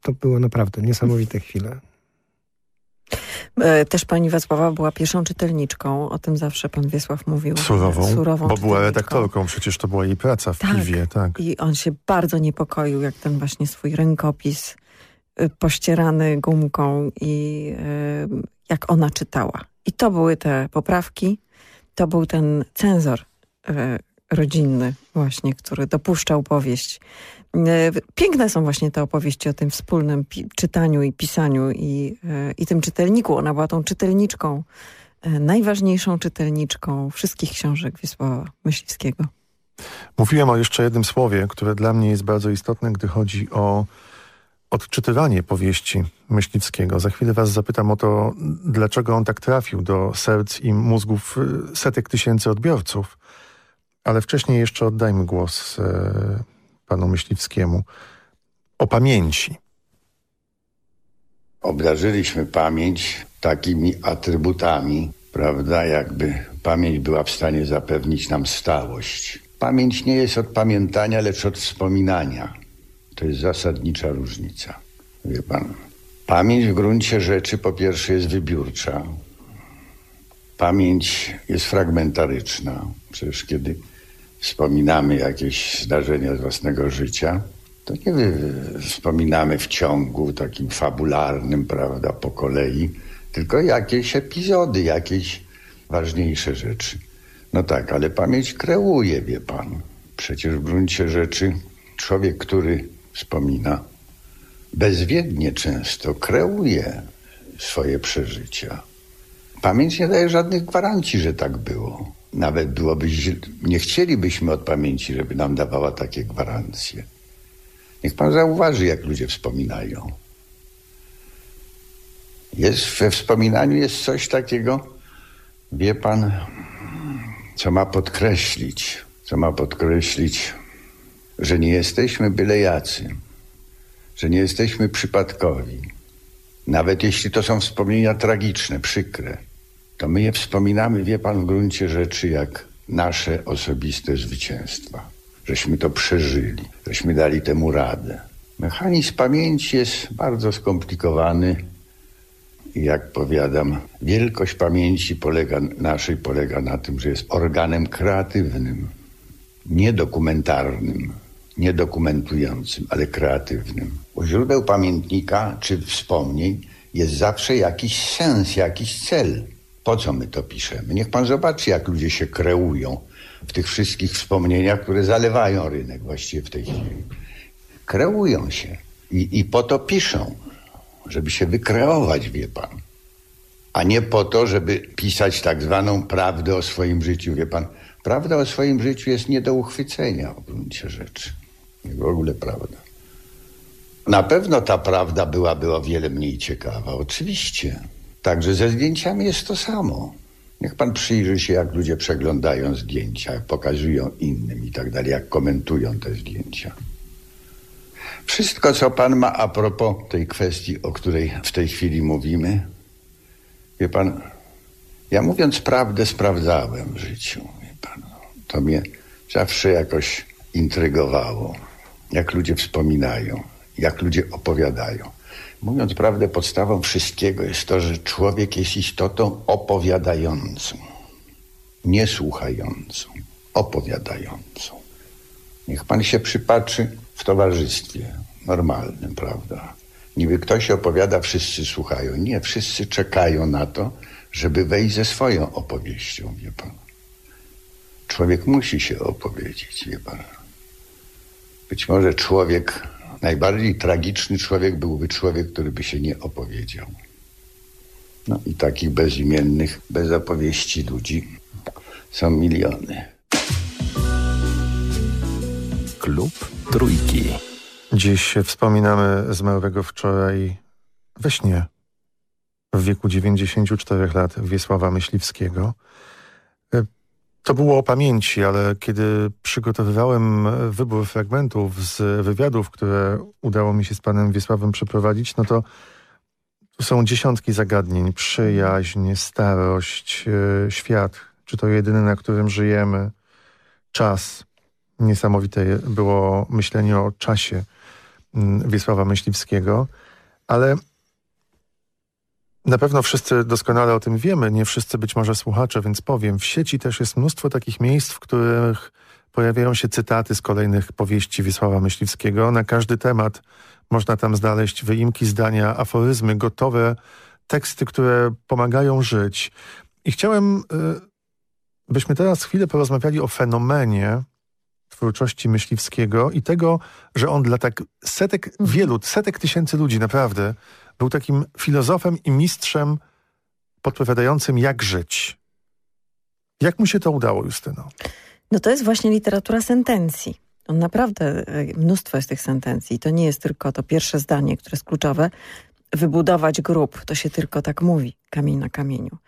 to było naprawdę niesamowite chwile. E, też pani Wacława była pierwszą czytelniczką, o tym zawsze pan Wiesław mówił. Surową, Surową bo była redaktorką, przecież to była jej praca w tak, piwie. Tak, i on się bardzo niepokoił, jak ten właśnie swój rękopis y, pościerany gumką i jak ona czytała. I to były te poprawki, to był ten cenzor e, rodzinny właśnie, który dopuszczał powieść. E, piękne są właśnie te opowieści o tym wspólnym czytaniu i pisaniu i, e, i tym czytelniku. Ona była tą czytelniczką, najważniejszą czytelniczką wszystkich książek Wiesława Myśliwskiego. Mówiłem o jeszcze jednym słowie, które dla mnie jest bardzo istotne, gdy chodzi o odczytywanie powieści Myśliwskiego. Za chwilę was zapytam o to, dlaczego on tak trafił do serc i mózgów y, setek tysięcy odbiorców. Ale wcześniej jeszcze oddajmy głos e, panu Myśliwskiemu o pamięci. Obdarzyliśmy pamięć takimi atrybutami, prawda, jakby pamięć była w stanie zapewnić nam stałość. Pamięć nie jest od pamiętania, lecz od wspominania. To jest zasadnicza różnica. Wie pan, pamięć w gruncie rzeczy po pierwsze jest wybiórcza. Pamięć jest fragmentaryczna. Przecież kiedy wspominamy jakieś zdarzenia z własnego życia, to nie wspominamy w ciągu takim fabularnym, prawda, po kolei, tylko jakieś epizody, jakieś ważniejsze rzeczy. No tak, ale pamięć kreuje, wie pan. Przecież w gruncie rzeczy człowiek, który wspomina, bezwiednie często kreuje swoje przeżycia. Pamięć nie daje żadnych gwarancji, że tak było. Nawet byłoby. Nie chcielibyśmy od pamięci, żeby nam dawała takie gwarancje. Niech pan zauważy, jak ludzie wspominają. Jest, we wspominaniu jest coś takiego, wie pan, co ma podkreślić, co ma podkreślić, że nie jesteśmy byle jacy, że nie jesteśmy przypadkowi. Nawet jeśli to są wspomnienia tragiczne, przykre, to my je wspominamy, wie pan, w gruncie rzeczy jak nasze osobiste zwycięstwa. Żeśmy to przeżyli, żeśmy dali temu radę. Mechanizm pamięci jest bardzo skomplikowany i jak powiadam, wielkość pamięci polega, naszej polega na tym, że jest organem kreatywnym, niedokumentarnym, niedokumentującym, ale kreatywnym. U źródeł pamiętnika czy wspomnień jest zawsze jakiś sens, jakiś cel. Po co my to piszemy? Niech pan zobaczy, jak ludzie się kreują w tych wszystkich wspomnieniach, które zalewają rynek właściwie w tej chwili. Kreują się i, i po to piszą, żeby się wykreować, wie pan. A nie po to, żeby pisać tak zwaną prawdę o swoim życiu, wie pan. Prawda o swoim życiu jest nie do uchwycenia w gruncie rzeczy. W ogóle prawda. Na pewno ta prawda byłaby o wiele mniej ciekawa, oczywiście. Także ze zdjęciami jest to samo. Niech pan przyjrzy się, jak ludzie przeglądają zdjęcia, jak pokazują innym i tak dalej, jak komentują te zdjęcia. Wszystko, co pan ma a propos tej kwestii, o której w tej chwili mówimy, wie pan, ja mówiąc prawdę sprawdzałem w życiu, wie pan. To mnie zawsze jakoś intrygowało, jak ludzie wspominają, jak ludzie opowiadają. Mówiąc prawdę, podstawą wszystkiego jest to, że człowiek jest istotą opowiadającą, nie słuchającą, opowiadającą. Niech pan się przypatrzy w towarzystwie normalnym, prawda? Niby ktoś opowiada, wszyscy słuchają. Nie, wszyscy czekają na to, żeby wejść ze swoją opowieścią, wie pan. Człowiek musi się opowiedzieć, wie pan. Być może człowiek Najbardziej tragiczny człowiek byłby człowiek, który by się nie opowiedział. No i takich bezimiennych, bez opowieści ludzi są miliony. Klub Trójki. Dziś wspominamy zmarłego wczoraj we śnie w wieku 94 lat Wiesława Myśliwskiego. To było o pamięci, ale kiedy przygotowywałem wybór fragmentów z wywiadów, które udało mi się z panem Wiesławem przeprowadzić, no to są dziesiątki zagadnień. Przyjaźń, starość, e, świat. Czy to jedyny, na którym żyjemy? Czas. Niesamowite było myślenie o czasie mm, Wiesława Myśliwskiego. Ale na pewno wszyscy doskonale o tym wiemy, nie wszyscy być może słuchacze, więc powiem. W sieci też jest mnóstwo takich miejsc, w których pojawiają się cytaty z kolejnych powieści Wiesława Myśliwskiego. Na każdy temat można tam znaleźć wyimki zdania, aforyzmy, gotowe teksty, które pomagają żyć. I chciałem, y, byśmy teraz chwilę porozmawiali o fenomenie twórczości Myśliwskiego i tego, że on dla tak setek, wielu, setek tysięcy ludzi naprawdę był takim filozofem i mistrzem podpowiadającym, jak żyć. Jak mu się to udało, Justyno? No to jest właśnie literatura sentencji. On naprawdę, e, mnóstwo jest tych sentencji. To nie jest tylko to pierwsze zdanie, które jest kluczowe. Wybudować grób, to się tylko tak mówi, kamień na kamieniu.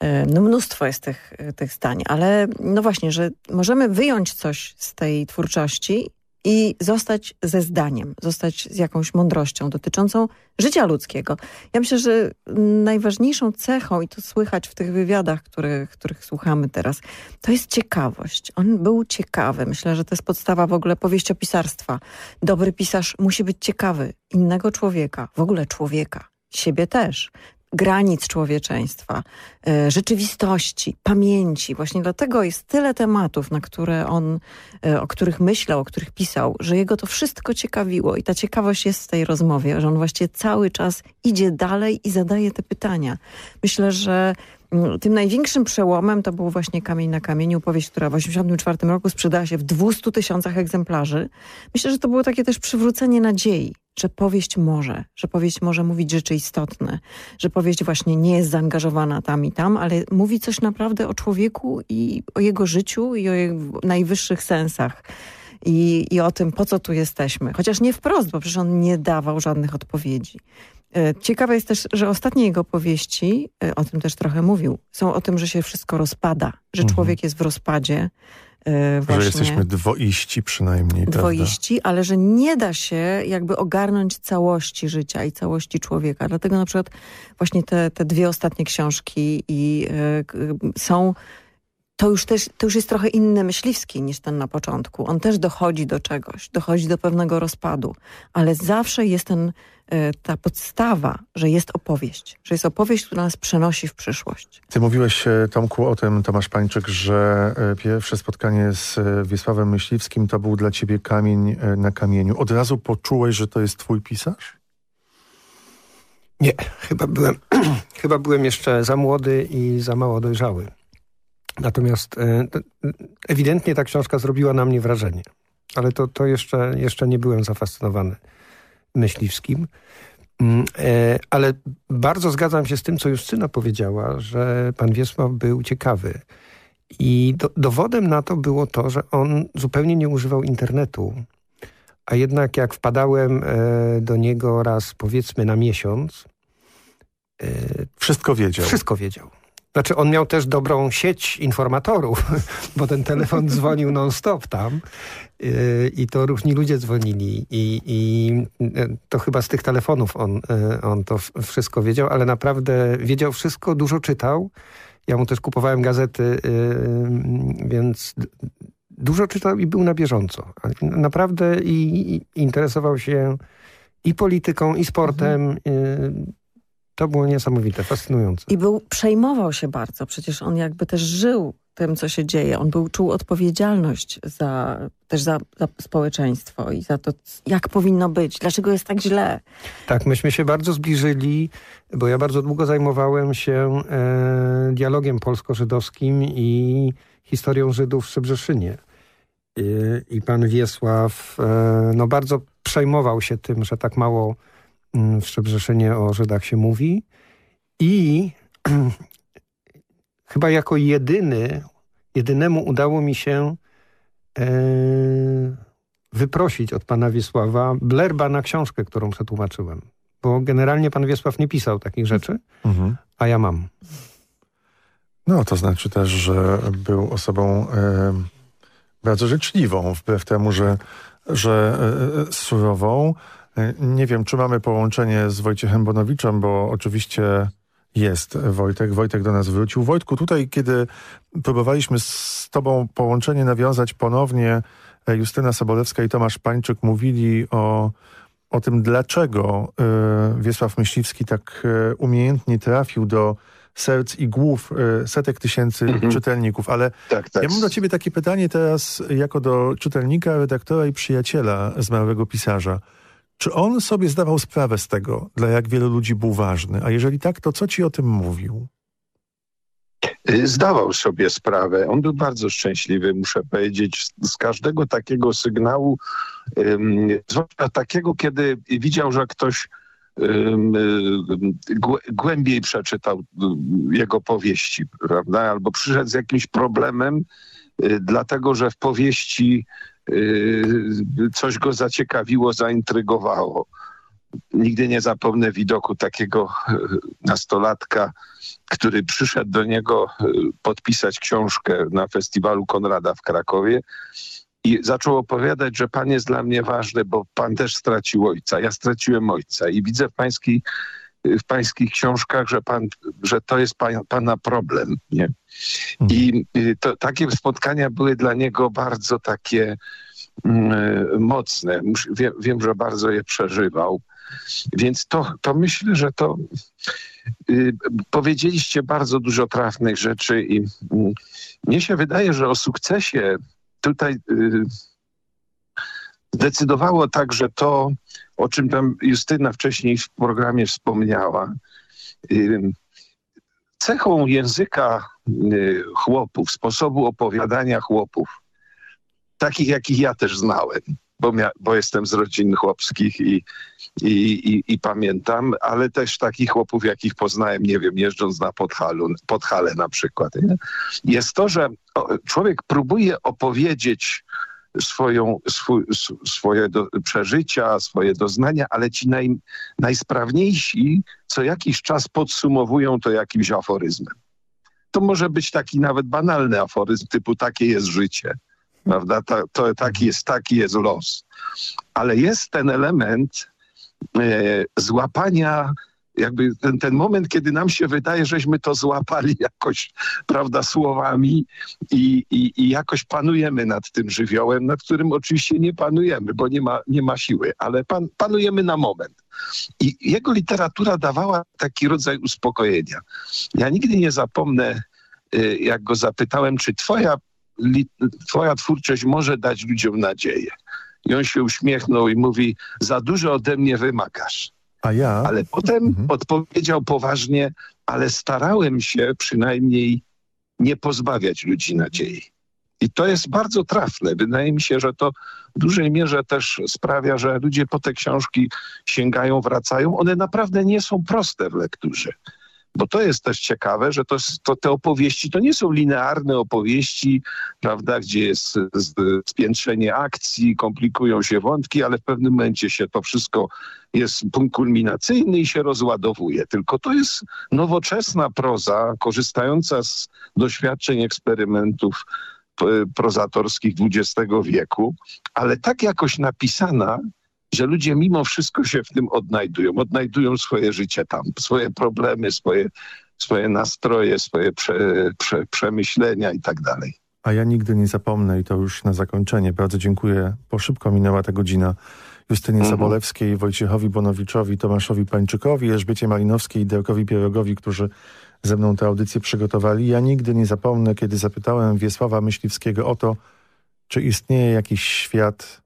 E, no mnóstwo jest tych, tych zdań, ale no właśnie, że możemy wyjąć coś z tej twórczości i zostać ze zdaniem, zostać z jakąś mądrością dotyczącą życia ludzkiego. Ja myślę, że najważniejszą cechą, i to słychać w tych wywiadach, których, których słuchamy teraz, to jest ciekawość. On był ciekawy. Myślę, że to jest podstawa w ogóle powieściopisarstwa. Dobry pisarz musi być ciekawy innego człowieka, w ogóle człowieka, siebie też granic człowieczeństwa, e, rzeczywistości, pamięci. Właśnie dlatego jest tyle tematów, na które on, e, o których myślał, o których pisał, że jego to wszystko ciekawiło i ta ciekawość jest w tej rozmowie, że on właściwie cały czas idzie dalej i zadaje te pytania. Myślę, że mm, tym największym przełomem to był właśnie Kamień na kamieniu, powieść, która w 1984 roku sprzedała się w 200 tysiącach egzemplarzy. Myślę, że to było takie też przywrócenie nadziei że powieść może, że powieść może mówić rzeczy istotne, że powieść właśnie nie jest zaangażowana tam i tam, ale mówi coś naprawdę o człowieku i o jego życiu i o jego najwyższych sensach. I, i o tym, po co tu jesteśmy. Chociaż nie wprost, bo przecież on nie dawał żadnych odpowiedzi. E, ciekawe jest też, że ostatnie jego powieści, e, o tym też trochę mówił, są o tym, że się wszystko rozpada, że mhm. człowiek jest w rozpadzie, właśnie, że jesteśmy dwoiści przynajmniej. Dwoiści, prawda? ale że nie da się jakby ogarnąć całości życia i całości człowieka. Dlatego na przykład właśnie te, te dwie ostatnie książki i y, są to już, też, to już jest trochę inny myśliwski niż ten na początku. On też dochodzi do czegoś, dochodzi do pewnego rozpadu, ale zawsze jest ten E, ta podstawa, że jest opowieść, że jest opowieść, która nas przenosi w przyszłość. Ty mówiłeś, e, Tomku, o tym, Tomasz Pańczyk, że e, pierwsze spotkanie z Wiesławem Myśliwskim to był dla ciebie kamień na kamieniu. Od razu poczułeś, że to jest twój pisarz? Nie, chyba byłem, chyba byłem jeszcze za młody i za mało dojrzały. Natomiast ewidentnie ta książka zrobiła na mnie wrażenie. Ale to, to jeszcze, jeszcze nie byłem zafascynowany myśliwskim. Mm, e, ale bardzo zgadzam się z tym, co Justyna powiedziała, że pan Wiesław był ciekawy. I do, dowodem na to było to, że on zupełnie nie używał internetu. A jednak jak wpadałem e, do niego raz powiedzmy na miesiąc... E, wszystko wiedział. Wszystko wiedział. Znaczy on miał też dobrą sieć informatorów, bo ten telefon dzwonił non-stop tam y, i to różni ludzie dzwonili i, i y, to chyba z tych telefonów on, y, on to wszystko wiedział, ale naprawdę wiedział wszystko, dużo czytał. Ja mu też kupowałem gazety, więc dużo czytał i był na bieżąco. Naprawdę i, i interesował się i polityką, i sportem. Mhm. To było niesamowite, fascynujące. I był, przejmował się bardzo. Przecież on jakby też żył tym, co się dzieje. On był, czuł odpowiedzialność za, też za, za społeczeństwo i za to, jak powinno być, dlaczego jest tak źle. Tak, myśmy się bardzo zbliżyli, bo ja bardzo długo zajmowałem się e, dialogiem polsko-żydowskim i historią Żydów w Szczebrzeszynie. I, I pan Wiesław e, no bardzo przejmował się tym, że tak mało w Szczebrzeszynie o Żydach się mówi i chyba jako jedyny, jedynemu udało mi się e, wyprosić od pana Wiesława blerba na książkę, którą przetłumaczyłem. Bo generalnie pan Wiesław nie pisał takich rzeczy, mhm. a ja mam. No, to znaczy też, że był osobą e, bardzo życzliwą, wbrew temu, że, że e, surową. Nie wiem, czy mamy połączenie z Wojciechem Bonowiczem, bo oczywiście jest Wojtek. Wojtek do nas wrócił. Wojtku, tutaj kiedy próbowaliśmy z tobą połączenie nawiązać ponownie, e, Justyna Sobolewska i Tomasz Pańczyk mówili o, o tym, dlaczego y, Wiesław Myśliwski tak umiejętnie trafił do serc i głów setek tysięcy mhm. czytelników, ale tak, tak. ja mam do ciebie takie pytanie teraz jako do czytelnika, redaktora i przyjaciela zmarłego pisarza. Czy on sobie zdawał sprawę z tego, dla jak wielu ludzi był ważny? A jeżeli tak, to co ci o tym mówił? Y, zdawał sobie sprawę. On był bardzo szczęśliwy, muszę powiedzieć, z każdego takiego sygnału, zwłaszcza takiego, kiedy widział, że ktoś głębiej przeczytał jego powieści, prawda? Albo przyszedł z jakimś problemem dlatego że w powieści coś go zaciekawiło, zaintrygowało. Nigdy nie zapomnę widoku takiego nastolatka, który przyszedł do niego podpisać książkę na festiwalu Konrada w Krakowie i zaczął opowiadać, że pan jest dla mnie ważny, bo pan też stracił ojca. Ja straciłem ojca i widzę w pańskiej w pańskich książkach, że, pan, że to jest pan, pana problem. Nie? I y, to, takie spotkania były dla niego bardzo takie mm, mocne. Wiem, wiem, że bardzo je przeżywał. Więc to, to myślę, że to y, powiedzieliście bardzo dużo trafnych rzeczy i y, mnie się wydaje, że o sukcesie tutaj y, zdecydowało także to, o czym tam Justyna wcześniej w programie wspomniała. Cechą języka y, chłopów, sposobu opowiadania chłopów, takich jakich ja też znałem, bo, bo jestem z rodzin chłopskich i, i, i, i, pamiętam, ale też takich chłopów, jakich poznałem, nie wiem, jeżdżąc na Podhalu, Podhale na przykład. Nie? Jest to, że człowiek próbuje opowiedzieć swoją, swój, swoje do, przeżycia, swoje doznania, ale ci naj, najsprawniejsi co jakiś czas podsumowują to jakimś aforyzmem. To może być taki nawet banalny aforyzm typu takie jest życie, prawda? To, to taki jest, taki jest los. Ale jest ten element e, złapania jakby ten, ten moment, kiedy nam się wydaje, żeśmy to złapali jakoś, prawda, słowami i, i, i jakoś panujemy nad tym żywiołem, nad którym oczywiście nie panujemy, bo nie ma, nie ma siły, ale pan, panujemy na moment. I jego literatura dawała taki rodzaj uspokojenia. Ja nigdy nie zapomnę, y, jak go zapytałem, czy twoja, twoja twórczość może dać ludziom nadzieję. I on się uśmiechnął i mówi, za dużo ode mnie wymagasz. A ja? Ale potem mhm. odpowiedział poważnie, ale starałem się przynajmniej nie pozbawiać ludzi nadziei. I to jest bardzo trafne. Wydaje mi się, że to w dużej mierze też sprawia, że ludzie po te książki sięgają, wracają. One naprawdę nie są proste w lekturze. Bo to jest też ciekawe, że to, to, te opowieści to nie są linearne opowieści, prawda, gdzie jest spiętrzenie akcji, komplikują się wątki, ale w pewnym momencie się to wszystko jest punkt kulminacyjny i się rozładowuje. Tylko to jest nowoczesna proza, korzystająca z doświadczeń eksperymentów prozatorskich XX wieku, ale tak jakoś napisana, że ludzie mimo wszystko się w tym odnajdują. Odnajdują swoje życie tam, swoje problemy, swoje, swoje nastroje, swoje prze, prze, przemyślenia i tak dalej. A ja nigdy nie zapomnę i to już na zakończenie. Bardzo dziękuję, bo szybko minęła ta godzina. Justynie mhm. Sobolewskiej, Wojciechowi Bonowiczowi, Tomaszowi Pańczykowi, Elżbiecie Malinowskiej i Derkowi Pierogowi, którzy ze mną tę audycję przygotowali. Ja nigdy nie zapomnę, kiedy zapytałem Wiesława Myśliwskiego o to, czy istnieje jakiś świat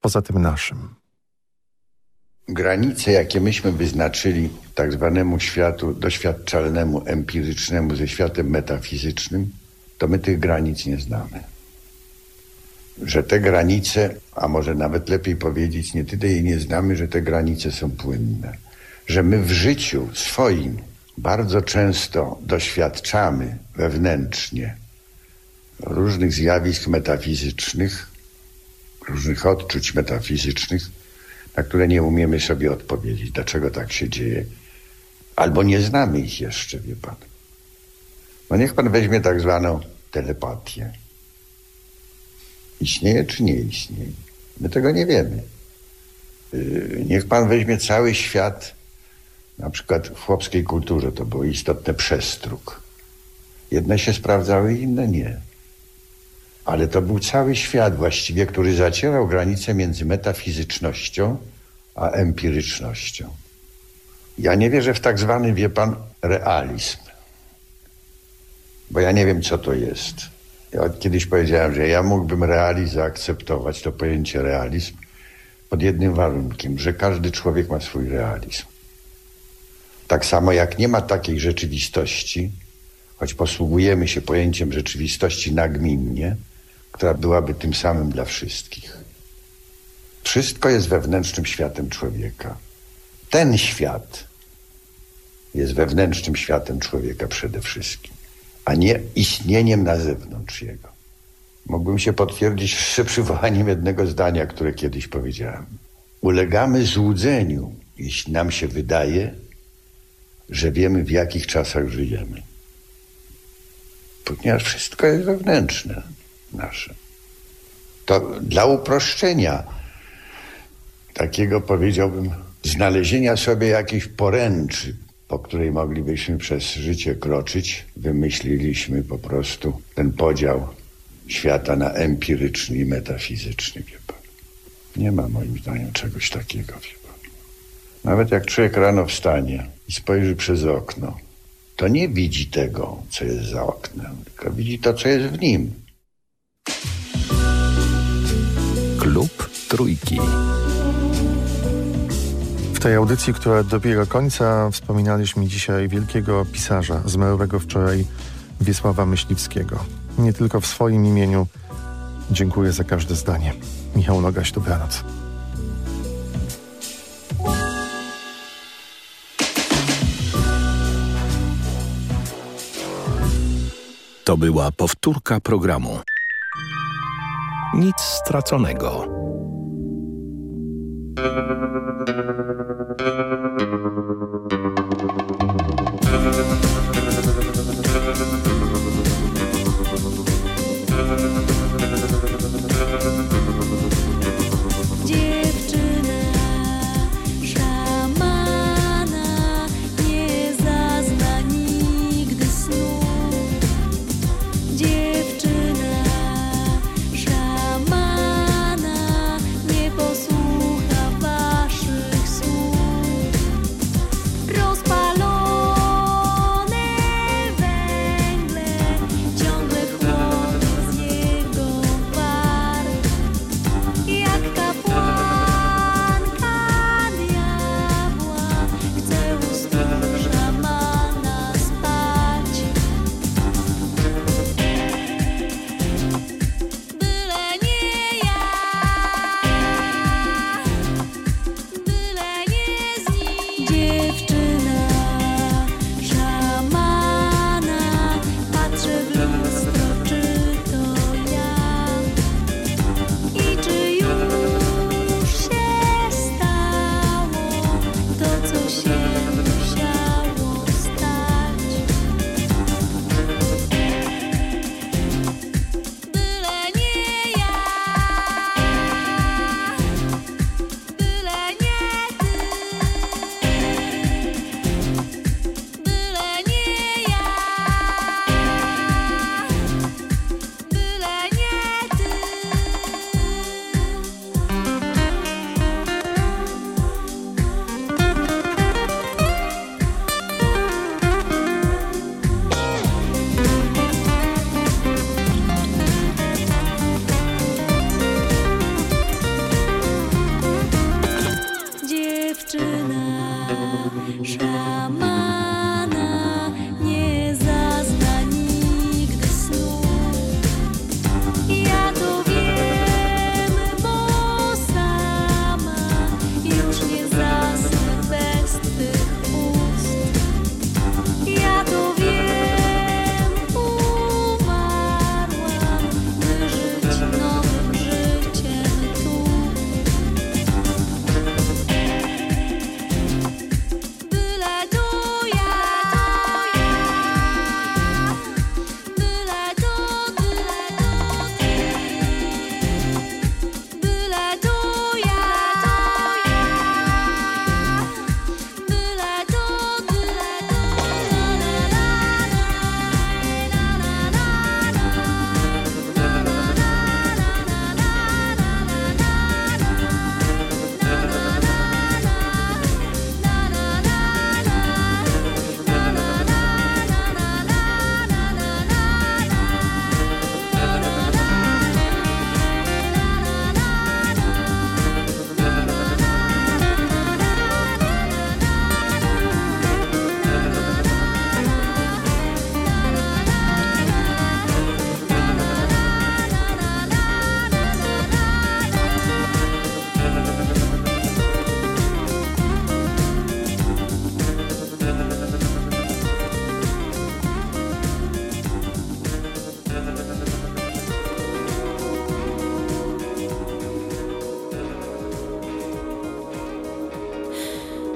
poza tym naszym. Granice, jakie myśmy wyznaczyli tak zwanemu światu doświadczalnemu, empirycznemu ze światem metafizycznym, to my tych granic nie znamy. Że te granice, a może nawet lepiej powiedzieć, nie tyle jej nie znamy, że te granice są płynne. Że my w życiu swoim bardzo często doświadczamy wewnętrznie różnych zjawisk metafizycznych, różnych odczuć metafizycznych, na które nie umiemy sobie odpowiedzieć, dlaczego tak się dzieje. Albo nie znamy ich jeszcze, wie pan. No niech pan weźmie tak zwaną telepatię. Istnieje czy nie istnieje? My tego nie wiemy. Yy, niech pan weźmie cały świat, na przykład w chłopskiej kulturze to było istotne przestróg. Jedne się sprawdzały, inne nie. Ale to był cały świat właściwie, który zacierał granicę między metafizycznością a empirycznością. Ja nie wierzę w tak zwany, wie pan, realizm. Bo ja nie wiem, co to jest. Ja kiedyś powiedziałem, że ja mógłbym realizm zaakceptować, to pojęcie realizm, pod jednym warunkiem, że każdy człowiek ma swój realizm. Tak samo jak nie ma takiej rzeczywistości, choć posługujemy się pojęciem rzeczywistości nagminnie, która byłaby tym samym dla wszystkich. Wszystko jest wewnętrznym światem człowieka. Ten świat jest wewnętrznym światem człowieka przede wszystkim, a nie istnieniem na zewnątrz jego. Mógłbym się potwierdzić z przywołaniem jednego zdania, które kiedyś powiedziałem. Ulegamy złudzeniu, jeśli nam się wydaje, że wiemy, w jakich czasach żyjemy. Ponieważ wszystko jest wewnętrzne nasze. To dla uproszczenia, takiego powiedziałbym, znalezienia sobie jakiejś poręczy, po której moglibyśmy przez życie kroczyć, wymyśliliśmy po prostu ten podział świata na empiryczny i metafizyczny, wie pan. Nie ma moim zdaniem czegoś takiego, wie pan. Nawet jak człowiek rano wstanie i spojrzy przez okno, to nie widzi tego, co jest za oknem, tylko widzi to, co jest w nim. Klub Trójki. W tej audycji, która dobiega końca, wspominaliśmy dzisiaj wielkiego pisarza, zmarłego wczoraj Wiesława Myśliwskiego. Nie tylko w swoim imieniu dziękuję za każde zdanie. Michał Nogaś, dobranoc. To była powtórka programu. Nic straconego.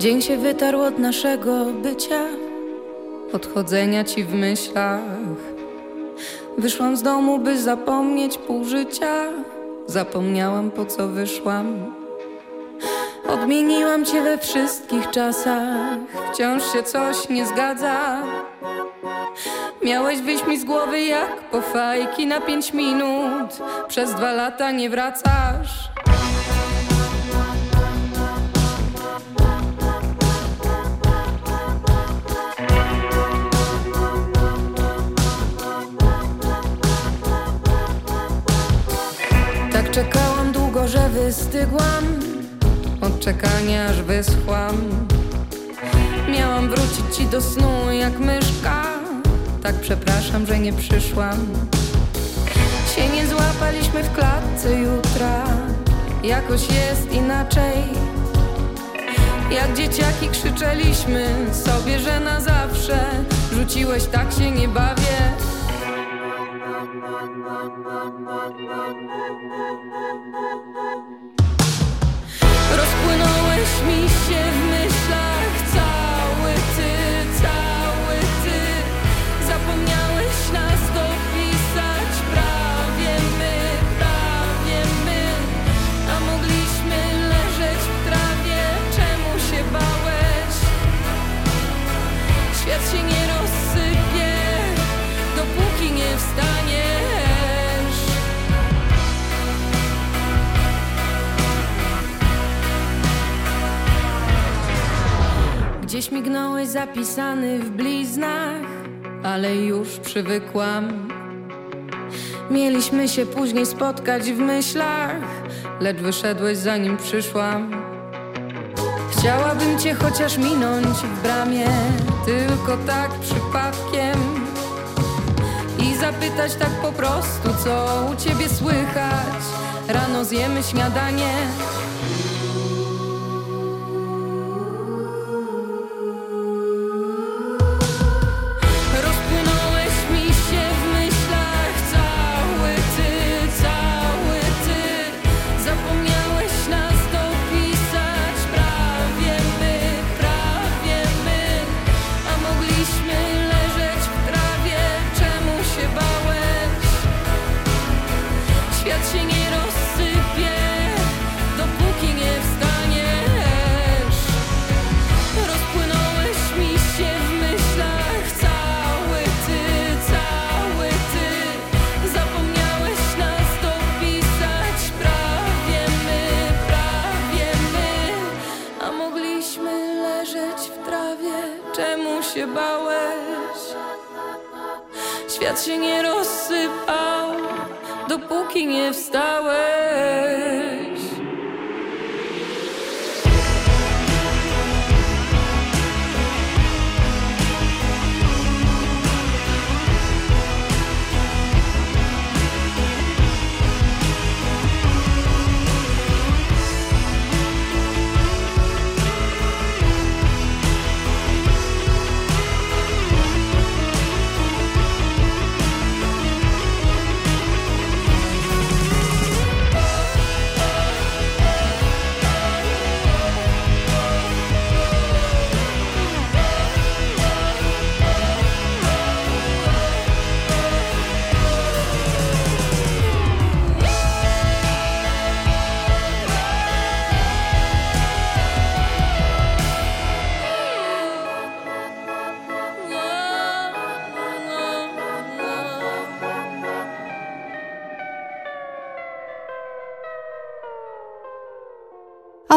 Dzień się wytarł od naszego bycia, odchodzenia ci w myślach. Wyszłam z domu, by zapomnieć pół życia. Zapomniałam po co wyszłam. Odmieniłam cię we wszystkich czasach, wciąż się coś nie zgadza. Miałeś wyjść mi z głowy jak po fajki na pięć minut. Przez dwa lata nie wracasz. Wystygłam. Od aż wyschłam. Miałam wrócić ci do snu jak myszka. Tak przepraszam, że nie przyszłam. Się nie złapaliśmy w klatce jutra. Jakoś jest inaczej. Jak dzieciaki krzyczeliśmy sobie, że na zawsze rzuciłeś, tak się nie bawię. Rozpłynąłeś zapisany w bliznach, ale już przywykłam. Mieliśmy się później spotkać w myślach, lecz wyszedłeś zanim przyszłam. Chciałabym cię chociaż minąć w bramie, tylko tak przypadkiem. I zapytać tak po prostu, co u ciebie słychać. Rano zjemy śniadanie. Dopóki nie wstałeś